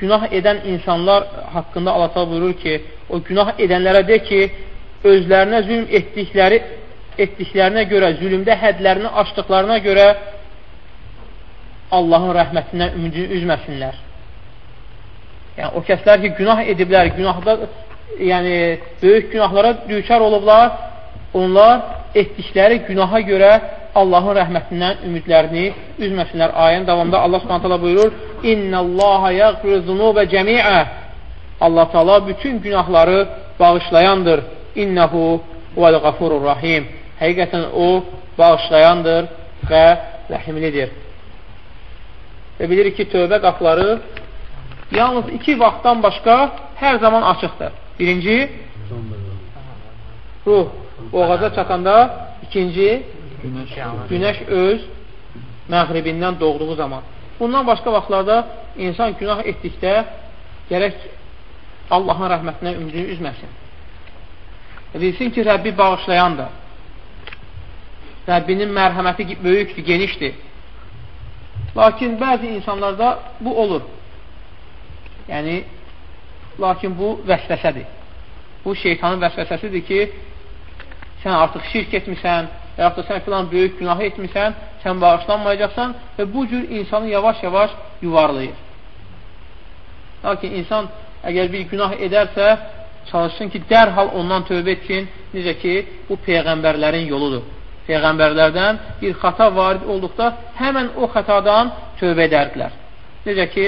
Günah edən insanlar haqqında Allah buyurur ki, o günah edənlərə de ki, özlərinə zülm etdikləri etdiklərinə görə, zülmdə hədlərini aşdıqlarına görə Allahın rəhmətindən ümidini üzməsinlər. Yəni, o kəslər ki, günah ediblər, günahda, yəni, böyük günahlara düçar olublar, onlar etdikləri günaha görə Allahın rəhmətindən ümidlərini üzməsinlər. Ayənin davamında Allah subhanətələ buyurur, İnnəllaha yəqfir zunubə cəmiə Allah Taala bütün günahları bağışlayandır. İnnəhu vəl-qafurur rahim. Həqiqətən o bağışlayandır və rəhimlidir. Və bilirik ki, tövbə qapları yalnız iki vaxtdan başqa hər zaman açıqdır. Birinci, ruh boğaza çatanda, ikinci, günəş öz məğribindən doğduğu zaman. Bundan başqa vaxtlarda insan günah etdikdə gərək Allahın rəhmətinə ümidini üzməsin. Bilsin ki, Rəbbi bağışlayandır. Rəbbinin mərhəməti böyükdür, genişdir. Lakin bəzi insanlarda bu olur. Yəni, lakin bu vəsvəsədir. Bu şeytanın vəsvəsəsidir ki, sən artıq şirk etmirsən və yaxud da sən filan böyük günahı etmirsən, sən bağışlanmayacaqsan və bu cür insanı yavaş-yavaş yuvarlayır. Lakin insan əgər bir günah edərsə, çalışsın ki, dərhal ondan tövbə etsin, necə ki, bu Peyğəmbərlərin yoludur. Peyğəmbərlərdən bir xata varid olduqda həmən o xətadan tövbə edərdilər. Necə ki,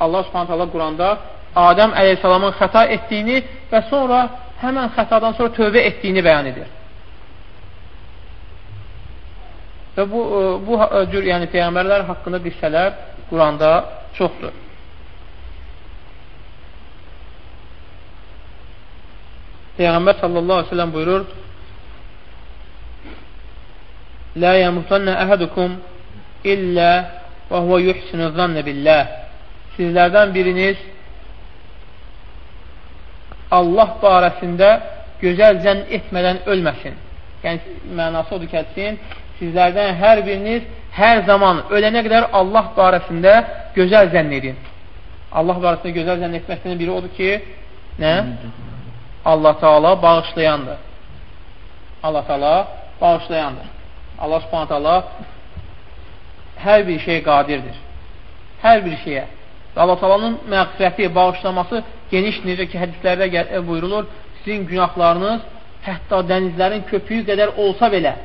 Allah subhanət Allah Quranda Adəm əleyhissalamın xəta etdiyini və sonra həmən xətadan sonra tövbə etdiyini bəyan edir. Və bu, e, bu e, cür yəni Peyğəmbərlər haqqında qissələr Quranda çoxdur. Peyğəmbər sallallahu aleyhi ve sellem buyurur Lə yəmutannə əhədukum illə və huvə yuhsinu zannə billəh Sizlərdən biriniz Allah barəsində gözəl zənn etmədən ölməsin. Yəni, mənası odur ki, etsin, sizlərdən hər biriniz hər zaman ölənə qədər Allah barəsində gözəl zənn edin. Allah barəsində gözəl zənn etməsinin biri odur ki, nə? Allah Taala bağışlayandır. Allah Taala bağışlayandır. Allah Subhanahu taala hər bir şey qadirdir. Hər bir şeyə. Allah Taala'nın məğfirəti, bağışlaması geniş necə ki hədislərdə e, buyurulur, sizin günahlarınız hətta dənizlərin köpüyü qədər olsa belə,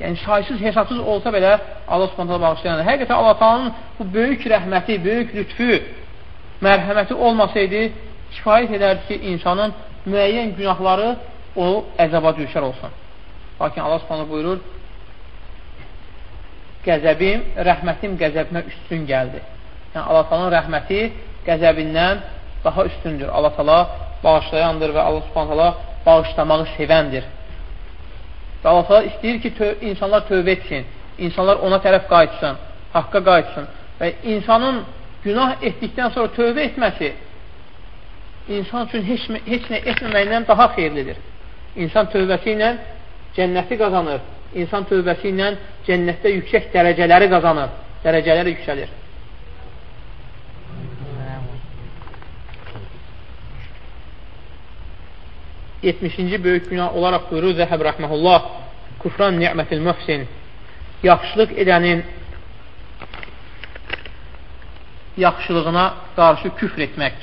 yəni saysız, hesabsız olsa belə Allah Subhanahu bağışlayandır. Həqiqətən Allah Taala'nın bu böyük rəhməti, böyük lütfü, mərhəməti olmasaydı, kifayət edərdi ki, insanın müəyyən günahları o əzaba düşər olsun. Lakin Allah Subhanahu buyurur, qəzəbim, rəhmətim qəzəbimə üstün gəldi. Yəni, Allah Taala'nın rəhməti qəzəbindən daha üstündür. Allah Taala bağışlayandır və Allah Subhanahu taala bağışlamağı sevəndir. Və Allah Taala istəyir ki, tö insanlar tövbə etsin, insanlar ona tərəf qayıtsın, haqqa qayıtsın. Və insanın günah etdikdən sonra tövbə etməsi insan üçün heç, heç nə etməməklə daha xeyirlidir. İnsan tövbəsi ilə cənnəti qazanır. İnsan tövbəsi ilə cənnətdə yüksək dərəcələri qazanır. Dərəcələri yüksəlir. Yetmişinci böyük günah olaraq buyurur Zəhəb rəhməhullah Kufran ni'mətil mühsin yaxşılıq edənin yaxşılığına qarşı küfr etmək.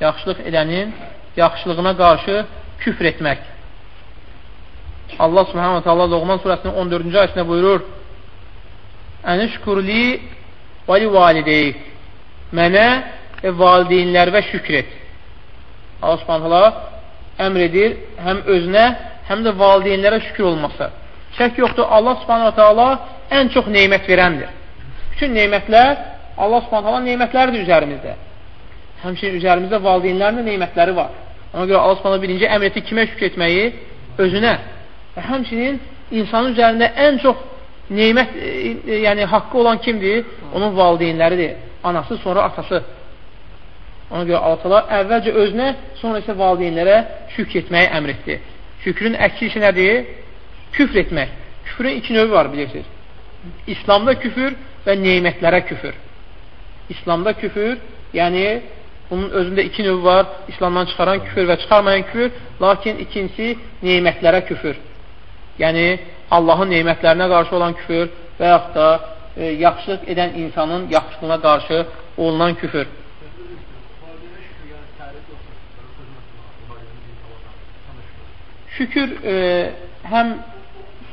Yaxşılıq edənin yaxşılığına qarşı küfr etmək. Allah subhanahu wa ta'ala Loğman surəsinin 14-cü ayəsində buyurur Ənişkurli və li valideyik Mənə və valideynlərvə şükr et. Allah subhanahu wa ta'ala əmr edir həm özünə, həm də valideynlərə şükür olması. Şək yoxdur, Allah subhanahu ta'ala ən çox neymət verəndir. Bütün neymətlər Allah subhanahu ta'ala neymətləridir üzərimizdə. Həmçinin üzərimizdə valideynlərin də neymətləri var. Ona görə Allah subhanahu birinci əmr etdi kimə şükür etməyi? Özünə. Və həmçinin insanın üzərində ən çox neymət, e, e, yəni haqqı olan kimdir? Onun valideynləridir. Anası, sonra atası. Ona görə Allah əvvəlcə özünə, sonra isə valideynlərə şükr etməyi əmr etdi. Şükrün əksi işi nədir? Küfr etmək. Küfrün iki növü var, bilirsiniz. İslamda küfür və neymətlərə küfür. İslamda küfür, yəni bunun özündə iki növü var. İslamdan çıxaran küfür və çıxarmayan küfür. Lakin ikincisi neymətlərə küfür. Yəni Allahın neymətlərinə qarşı olan küfür və yaxud da e, yaxşılıq edən insanın yaxşılığına qarşı olunan küfür. Şükür e, həm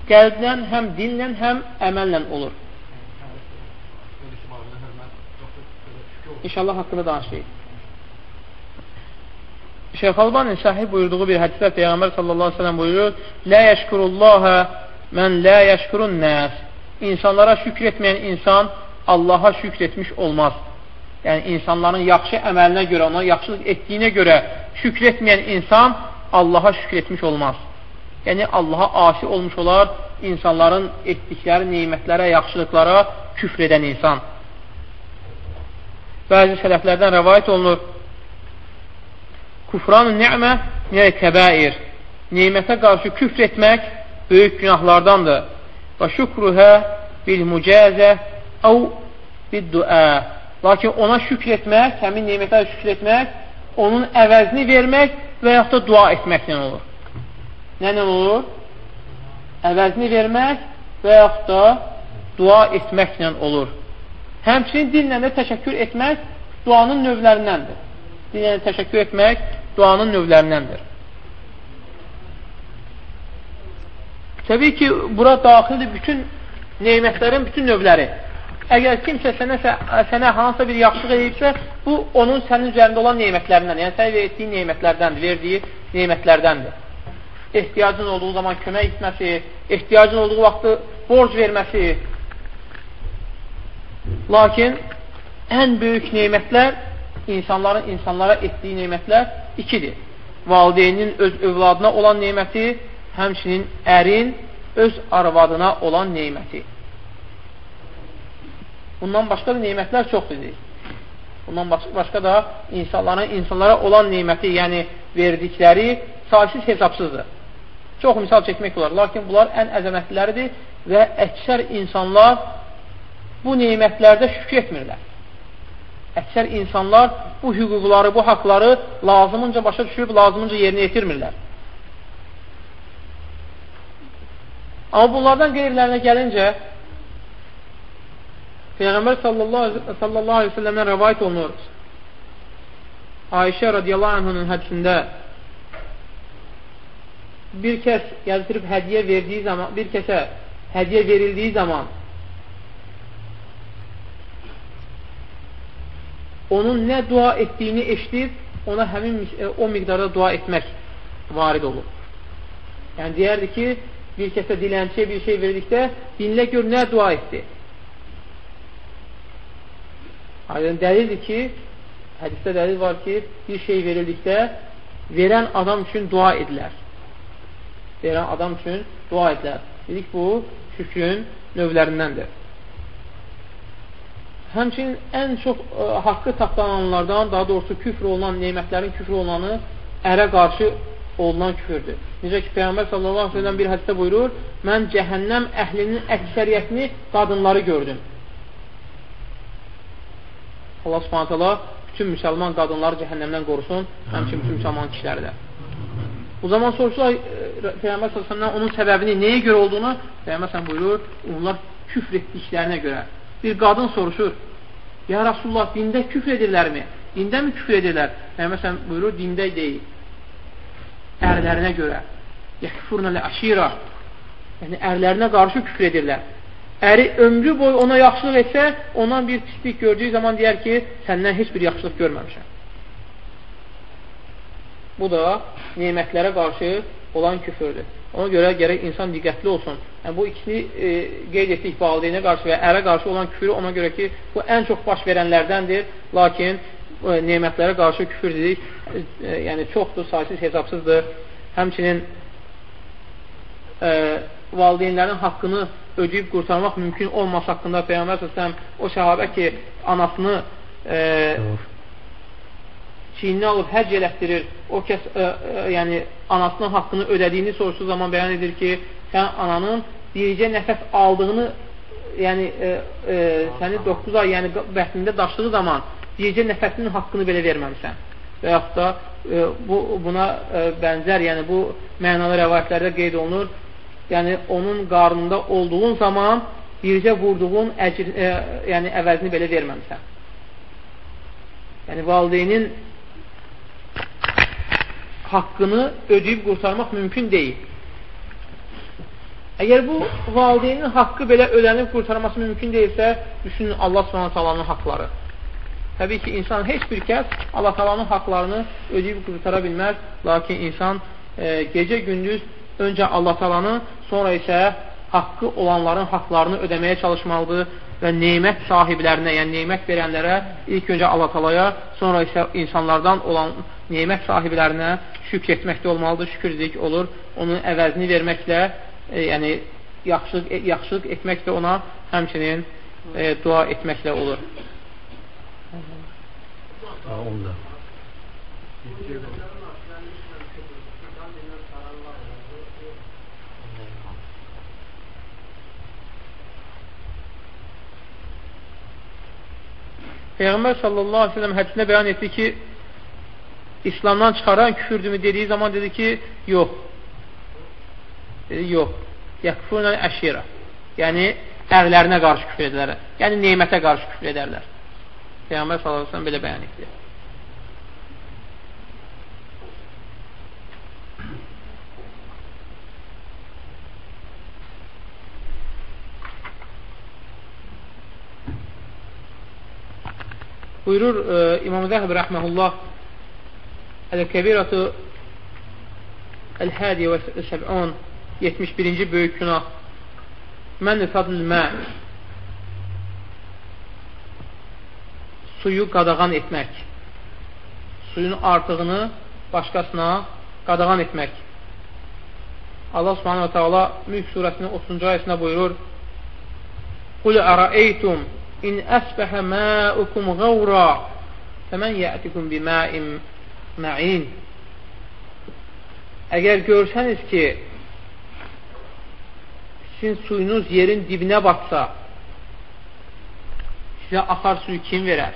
qəlbdən, həm dinlə, həm əməllə olur. İnşallah haqqında danışayıq. Şeyx Albanin sahib buyurduğu bir hədisdə Peyğəmbər sallallahu aleyhi ve sellem buyurur Lə yəşkurullaha mən lə yəşkurun nəs İnsanlara şükür etməyən insan Allaha şükür etmiş olmaz. Yəni, insanların yaxşı əməlinə görə, ona yaxşılıq etdiyinə görə şükür etməyən insan Allaha şükür etmiş olmaz. Yəni, Allaha asi olmuş olar, insanların etdikləri neymətlərə, yaxşılıqlara küfr edən insan. Bəzi sələflərdən rəvayət olunur. Kufran-ı ni'mə yəni kəbəir. Neymətə qarşı küfr etmək böyük günahlardandır. Və şükruhə bil mücəzə əv bid-duə. Lakin ona şükr etmək, həmin neymətə şükr etmək, onun əvəzini vermək və yaxud da dua etməklə olur. Nə ilə olur? Əvəzini vermək və yaxud da dua etməklə olur. Həmçinin dinlə də təşəkkür etmək duanın növlərindəndir. Dinlə təşəkkür etmək duanın növlərindəndir. Təbii ki, bura daxildir bütün neymətlərin bütün növləri. Əgər kimsə sənə, sənə hansısa bir yaxşılıq edibsə, bu onun sənin üzərində olan neymətlərindən, yəni sənə etdiyi neymətlərdəndir, verdiyi neymətlərdəndir. Ehtiyacın olduğu zaman kömək etməsi, ehtiyacın olduğu vaxtı borc verməsi. Lakin ən böyük neymətlər, insanların insanlara etdiyi neymətlər ikidir. Valideynin öz övladına olan neyməti, həmçinin ərin öz arvadına olan neyməti. Bundan başqa da neymətlər çoxdur. Bundan başqa da insanların insanlara olan neyməti, yəni verdikləri saysız hesabsızdır. Çox misal çəkmək olar. Lakin bunlar ən əzəmətliləridir və əksər insanlar bu neymətlərdə şükür etmirlər. Əksər insanlar bu hüquqları, bu haqları lazımınca başa düşürüb, lazımınca yerinə yetirmirlər. Amma bunlardan qeyrilərinə gəlincə, Peyğəmbər sallallahu, aleyhi ve sellemdən rəvayət olunur. Ayşə radiyallahu anhının hədisində bir kəs gəzdirib hədiyə verdiyi zaman, bir kəsə hədiyə verildiyi zaman onun nə dua etdiyini eşidib, ona həmin o miqdarda dua etmək varid olur. Yəni, deyərdi ki, bir kəsə dilənçiyə bir şey verdikdə, dinlə gör, nə dua etdi. Aydın dəlildir ki, hədisdə dəlil var ki, bir şey verildikdə verən adam üçün dua edilər. Verən adam üçün dua edilər. Dedik, bu şükrün növlərindəndir. həmçinin ən çox ə, e, haqqı tapdananlardan, daha doğrusu küfr olunan, neymətlərin küfr olanı ərə qarşı olunan küfürdür. Necə ki, Peyyambər sallallahu aleyhi ve sellem bir hədisdə buyurur, mən cəhənnəm əhlinin əksəriyyətini qadınları gördüm. Allah subhanət hala bütün müsəlman qadınları cəhənnəmdən qorusun, həmçin bütün müsəlman kişiləri də. Bu zaman soruşurlar e, Peyyambər sallallahu onun səbəbini, nəyə görə olduğunu Peyyambər sallallahu buyurur, onlar küfr etdiklərinə görə. Bir qadın soruşur, Ya Rasulullah, dində küfr edirlərmi? Dində mi küfr edirlər? Peyyambər sallallahu buyurur, dində deyil ərlərinə görə. Yəkfurnə ləşira. Yəni, ərlərinə qarşı küfr edirlər. Əri ömrü boyu ona yaxşılıq etsə, ondan bir pislik gördüyü zaman deyər ki, səndən heç bir yaxşılıq görməmişəm. Bu da nemətlərə qarşı olan küfürdür. Ona görə gərək insan diqqətli olsun. Yəni, bu ikisini e, qeyd etdik valideynə qarşı və ərə qarşı olan küfürü ona görə ki, bu ən çox baş verənlərdəndir. Lakin e, nemətlərə qarşı küfür dedik, e, yəni çoxdur, saysız, hesabsızdır. Həmçinin e, valideynlərin haqqını ödəyib qurtarmaq mümkün olması haqqında Peyyambər səsəm o şəhabə ki, anasını e, çiynini alıb həcc elətdirir, o kəs e, e, yəni anasının haqqını ödədiyini soruşduğu zaman bəyan edir ki, sən ananın biricə nəfəs aldığını yəni e, e, səni 9 ay yəni bəhtində daşıdığı zaman bircə nəfəsinin haqqını belə verməmsən. Və yaxud da e, bu, buna e, bənzər, yəni bu mənalı rəvayətlərdə qeyd olunur. Yəni onun qarnında olduğun zaman bircə vurduğun əcr, e, yəni əvəzini belə verməmsən. Yəni valideynin haqqını ödəyib qurtarmaq mümkün deyil. Əgər bu valideynin haqqı belə ödənib qurtarması mümkün deyilsə, düşünün Allah subhanət haqqları. Təbii ki, insan heç bir kəs Allah talanın haqlarını ödəyib qurtara bilməz. Lakin insan e, gecə-gündüz öncə Allah talanı, sonra isə haqqı olanların haqlarını ödəməyə çalışmalıdır və neymət sahiblərinə, yəni neymət verənlərə ilk öncə Allah talaya, sonra isə insanlardan olan neymət sahiblərinə şükr etməkdə olmalıdır. Şükürlük olur. Onun əvəzini verməklə, e, yəni yaxşılıq, e, yaxşılıq etmək də ona həmçinin e, dua etməklə olur. Onda. Peyğəmbər sallallahu aleyhi ve sellem hədisində bəyan etdi ki, İslamdan çıxaran küfürdümü dediyi zaman dedi ki, yox. Dedi, yox. Yəkfurunə əşira. Yəni, ərlərinə qarşı küfür edərlər. Yəni, neymətə qarşı küfür edərlər. Peyğəmbər sallallahu belə bəyan etdi. Buyurur e, İmam Zəhəb rəhməhullah Əl-Kəbirətü Əl-Hədiyə və Səb'un 71-ci böyük günah. Mən fadl mə suyu qadağan etmək, suyun artığını başqasına qadağan etmək. Allah subhanahu wa ta'ala Mülk surəsinin 30-cu ayəsində buyurur Qul ərəeytum in əsbəhə məukum qavra fəmən yətikum biməin mə'in Əgər görsəniz ki sizin suyunuz yerin dibinə batsa sizə axar suyu kim verər?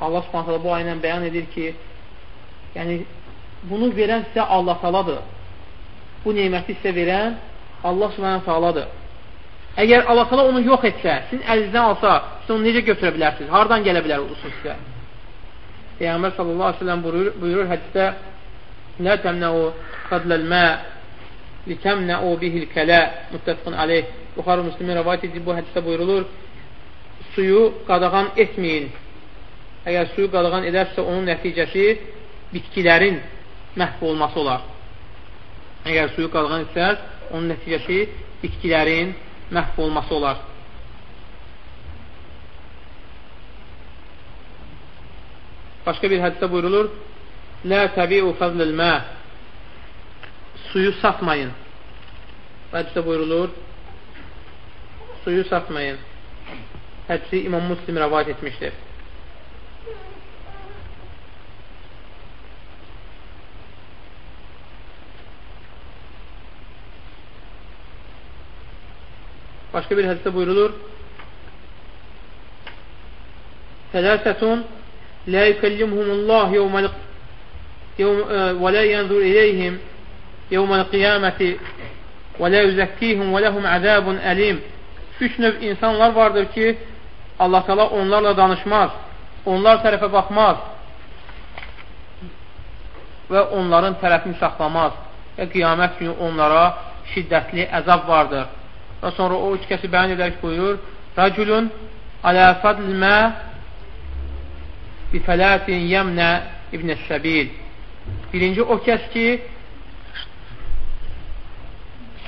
Allah subhanətələ bu ayla bəyan edir ki, yəni bunu verən sizə Allah taladır. Bu neyməti sizə verən Allah subhanətəladır. Əgər Allah tala onu yox etsə, sizin əlinizdən alsa, siz onu necə götürə bilərsiniz? Hardan gələ bilər olsun sizə? Peyğəmbər sallallahu aleyhi ve sellem buyurur, buyurur hədisdə Lə təmnəu fadləl-mə litəmnəu bihil-kələ müttəfqın aleyh Buxarı Müslümin rəvayət edir, bu hədisdə buyurulur suyu qadağan etməyin əgər suyu qadağan edərsə onun nəticəsi bitkilərin məhv olması olar. Əgər suyu qadağan etsəz, onun nəticəsi bitkilərin məhv olması olar. Başqa bir hədisdə buyurulur, Lə təbi'u fəzləl mə Suyu satmayın. Hədisdə buyurulur, suyu satmayın. hədisi İmam Muslim rəvayət etmişdir. Başqa bir hədisdə buyurulur. Sələsətun lə yükəllimhumullah yevməl və lə yənzur iləyhim yevməl qiyaməti və lə yüzəkkihum və ləhum əzəbun əlim Üç növ insanlar vardır ki, Allah təala onlarla danışmaz, onlar tərəfə baxmaz və onların tərəfini saxlamaz. Və qiyamət günü onlara şiddətli əzab vardır. Və sonra o üç kəsi bəyan edərək buyurur, Rəculun alə fadl mə bifələtin yəmnə ibn səbil. Birinci o kəs ki,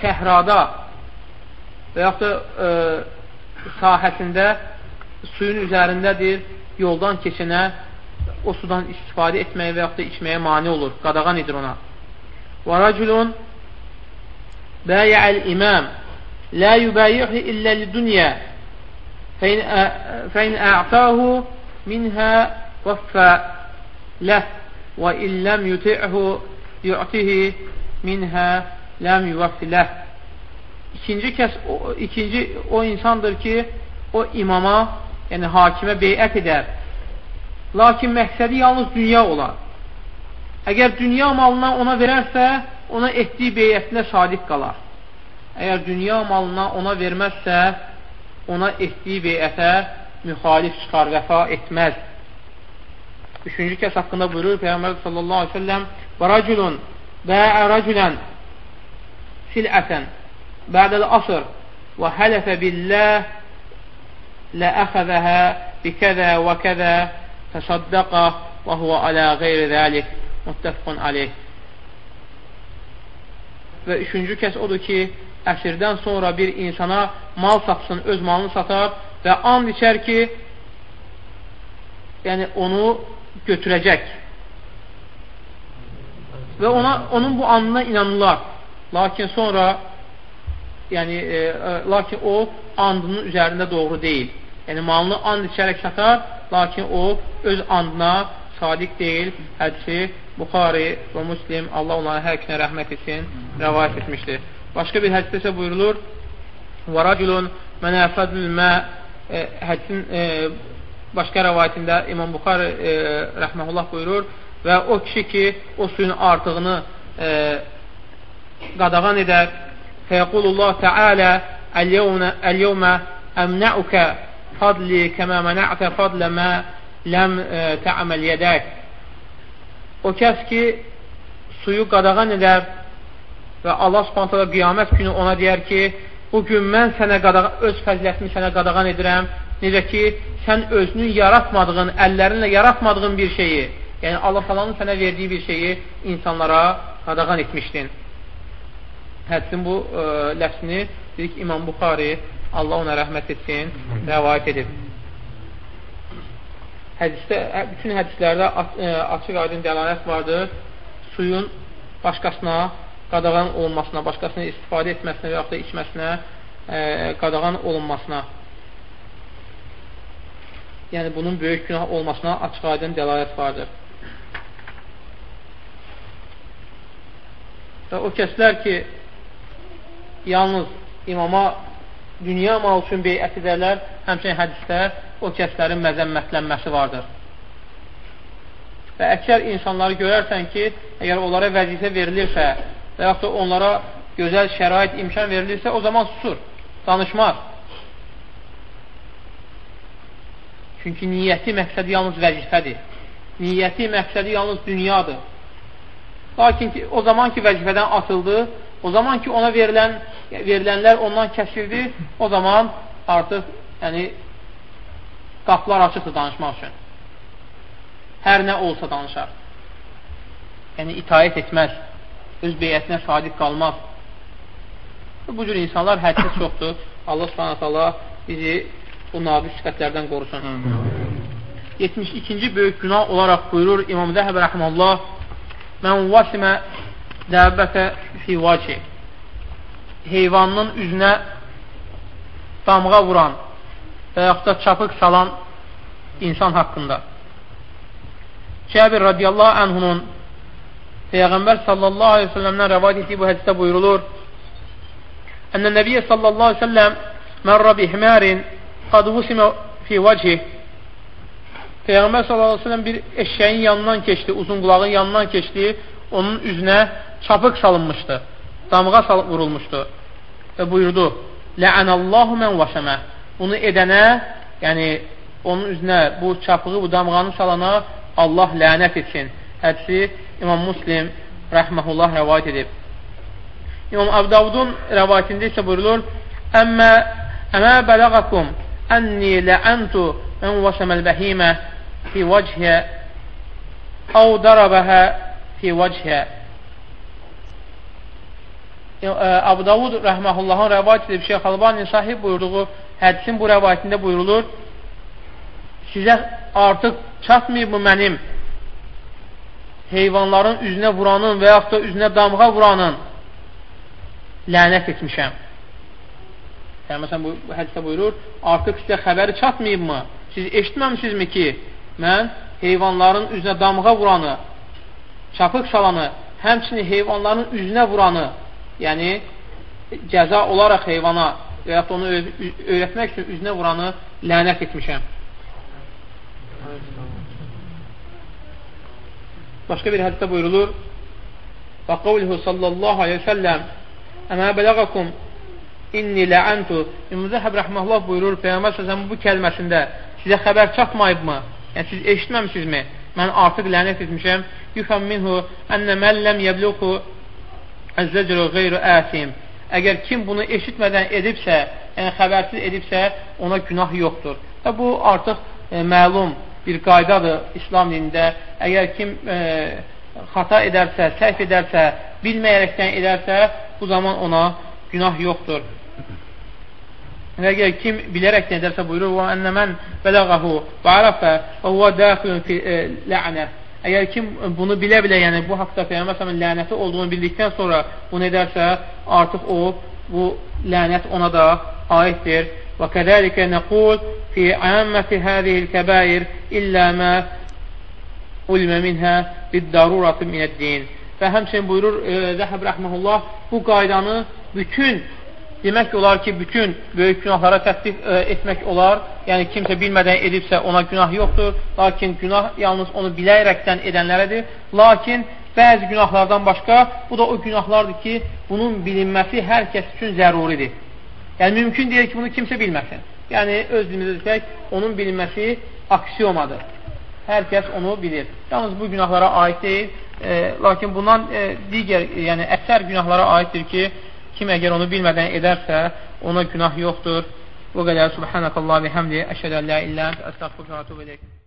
səhrada və yaxud da e, sahəsində suyun üzərindədir, yoldan keçənə o sudan istifadə etməyə və yaxud da içməyə mani olur, qadağan edir ona. Və rəculun bəyəəl imam لا يبايعه إلا للدنيا فإن, فإن أعطاه منها وفى له وإن لم يطعه yu'tihi minhə ləm yuvaffi ləh. İkinci kəs, o, ikinci o insandır ki, o imama, yəni hakimə beyət edər. Lakin məqsədi yalnız dünya olar. Əgər dünya malına ona verərsə, ona etdiyi beyətində sadiq qalar. Əgər dünya malına ona verməzsə, ona etdiyi beyətə müxalif çıxar, vəfa etməz. Üçüncü kəs haqqında buyurur Peyğəmbər sallallahu aleyhi ve selləm və rəculun bəə rəculən silətən bə'dəl asr və hələfə billəh ləəxəzəhə bikəzə və kəzə təsaddəqə və huvə alə qeyri zəlik muttəfqun aleyh və üçüncü kəs odur ki, əsrdən sonra bir insana mal satsın, öz malını satar və and içər ki, yəni onu götürəcək. Və ona, onun bu andına inanırlar. Lakin sonra yəni, e, e, lakin o andının üzərində doğru deyil. Yəni, malını and içərək satar, lakin o öz andına sadiq deyil. Hədisi Buxari və Muslim, Allah onlara hər ikinə rəhmət etsin, rəvayət etmişdir. Başqa bir hədisdə isə buyurulur, və rəculun mənə fədlül mə e, hədisin e, başqa rəvayətində İmam Buxar e, rəhməhullah buyurur və o kişi ki, o suyun artığını e, qadağan edər fəyəqulullah təalə əl-yevmə əmnəukə fadli kəmə mənə'tə fadlə mə ləm e, tə'aməl yədək. O kəs ki suyu qadağan edər və Allah subhanətələ qiyamət günü ona deyər ki, bugün mən sənə qadağan, öz fəzilətimi sənə qadağan edirəm, necə ki, sən özünün yaratmadığın, əllərinlə yaratmadığın bir şeyi, yəni Allah falanın sənə verdiyi bir şeyi insanlara qadağan etmişdin. Hədsin bu ə, e, ləfsini dedik İmam Buxari, Allah ona rəhmət etsin, rəvayət edib. Hədisdə, hə, bütün hədislərdə e, açıq aydın dəlalət vardır. Suyun başqasına qadağan olunmasına, başqasına istifadə etməsinə və yaxud da içməsinə e, qadağan olunmasına yəni bunun böyük günah olmasına açıq aydın dəlalət vardır. Və o kəslər ki, yalnız imama dünya mal üçün beyət edərlər, həmçinin hədisdə o kəslərin məzəmmətlənməsi vardır. Və əksər insanları görərsən ki, əgər onlara vəzifə verilirsə və yaxud da onlara gözəl şərait, imkan verilirsə, o zaman susur, danışmaz. Çünki niyyəti, məqsədi yalnız vəzifədir. Niyyəti, məqsədi yalnız dünyadır. Lakin ki, o zaman ki, vəzifədən atıldı, o zaman ki, ona verilən, verilənlər ondan kəsildi, o zaman artıq yəni, qapılar açıqdır danışmaq üçün. Hər nə olsa danışar. Yəni, itayət etməz öz beyətinə sadiq qalmaz. Bu cür insanlar hədsiz çoxdur. Allah subhanət Allah bizi bu naqis sifətlərdən qorusun. 72-ci böyük günah olaraq buyurur İmam Zəhəb rəhməllah Mən vasimə dəbbətə fi vaci heyvanın üzünə damğa vuran və yaxud da çapıq salan insan haqqında. Cəbir radiyallahu anhunun Peyğəmbər sallallahu aleyhi ve sellemdən rəvad etdiyi bu hədisdə buyurulur. Ənə Nəbiyyə sallallahu aleyhi ve sellem mərra bi himərin qad vusimə fi vəcih Peyğəmbər sallallahu aleyhi ve sellem bir eşəyin yanından keçdi, uzun qulağın yanından keçdi, onun üzünə çapıq salınmışdı, damğa salıb vurulmuşdu və buyurdu Lə'ənəllahu mən vaşəmə Bunu edənə, yəni onun üzünə bu çapığı, bu damğanı salana Allah lənət etsin. Hədisi İmam Muslim rəhməhullah rəvayət edib. İmam Abdavudun rəvayətində isə buyurulur, Əmmə əmə bələqakum ənni ləəntu mən vəsəməl bəhimə fi vəchə əv darabəhə fi vəchə Abu Davud rəhməhullahın rəvayət edib Şeyx Albanin sahib buyurduğu hədisin bu rəvayətində buyurulur sizə artıq çatmayıb mı mənim heyvanların üzünə vuranın və yaxud da üzünə damğa vuranın lənət etmişəm. Yəni, məsələn, bu, hədisdə buyurur, artıq sizə xəbəri çatmayıb mı? Siz eşitməmişsizmi ki, mən heyvanların üzünə damğa vuranı, çapıq salanı, həmçinin heyvanların üzünə vuranı, yəni cəza olaraq heyvana və yaxud onu öyrətmək üçün üzünə vuranı lənət etmişəm. Başqa bir hədisdə buyurulur və qavluhu sallallahu aleyhi ve selləm əmə bələqakum inni ləəntu İmzəhəb rəhməhullah buyurur Peyyəmbər səsəmin bu kəlməsində sizə xəbər çatmayıbmı? Yəni siz eşitməmişsizmi? Mən artıq lənət etmişəm. Yufəm minhu ənə mən ləm yəbluqu əzzəcru qeyru əsim. Əgər kim bunu eşitmədən edibsə, yəni xəbərsiz edibsə, ona günah yoxdur. Və bu artıq e, məlum bir qaydadır İslam dinində. Əgər kim e, xata edərsə, səhv edərsə, bilməyərəkdən edərsə, bu zaman ona günah yoxdur. Və əgər kim bilərəkdən edərsə buyurur, və ərəfə və huvə dəxilun fi e, lə'nə. Əgər kim bunu bilə-bilə, yəni bu haqda Peyğəmbər səmin lənəti olduğunu bildikdən sonra bunu edərsə, artıq o, bu lənət ona da aiddir. Və kədəlikə nəqul fi əmməti hədihil kəbair illə mə ulmə minhə bid-darurati minəd-din. Və həmçinin buyurur e, Zəhəb rəhməhullah bu qaydanı bütün demək olar ki, bütün böyük günahlara tətbiq e, etmək olar. Yəni kimsə bilmədən edibsə ona günah yoxdur. Lakin günah yalnız onu bilərəkdən edənlərədir. Lakin bəzi günahlardan başqa bu da o günahlardır ki, bunun bilinməsi hər kəs üçün zəruridir. Yəni mümkün deyil ki, bunu kimsə bilməsin. Yəni öz dilimizdə desək, onun bilinməsi aksiyomadır. Hər kəs onu bilir. Yalnız bu günahlara aid deyil, e, lakin bundan e, digər, yəni əksər günahlara aiddir ki, kim əgər onu bilmədən edərsə, ona günah yoxdur. Bu qədər. Subhanəkallah və həmdi. Əşhədə lə illə əstəğfurə və etub edək.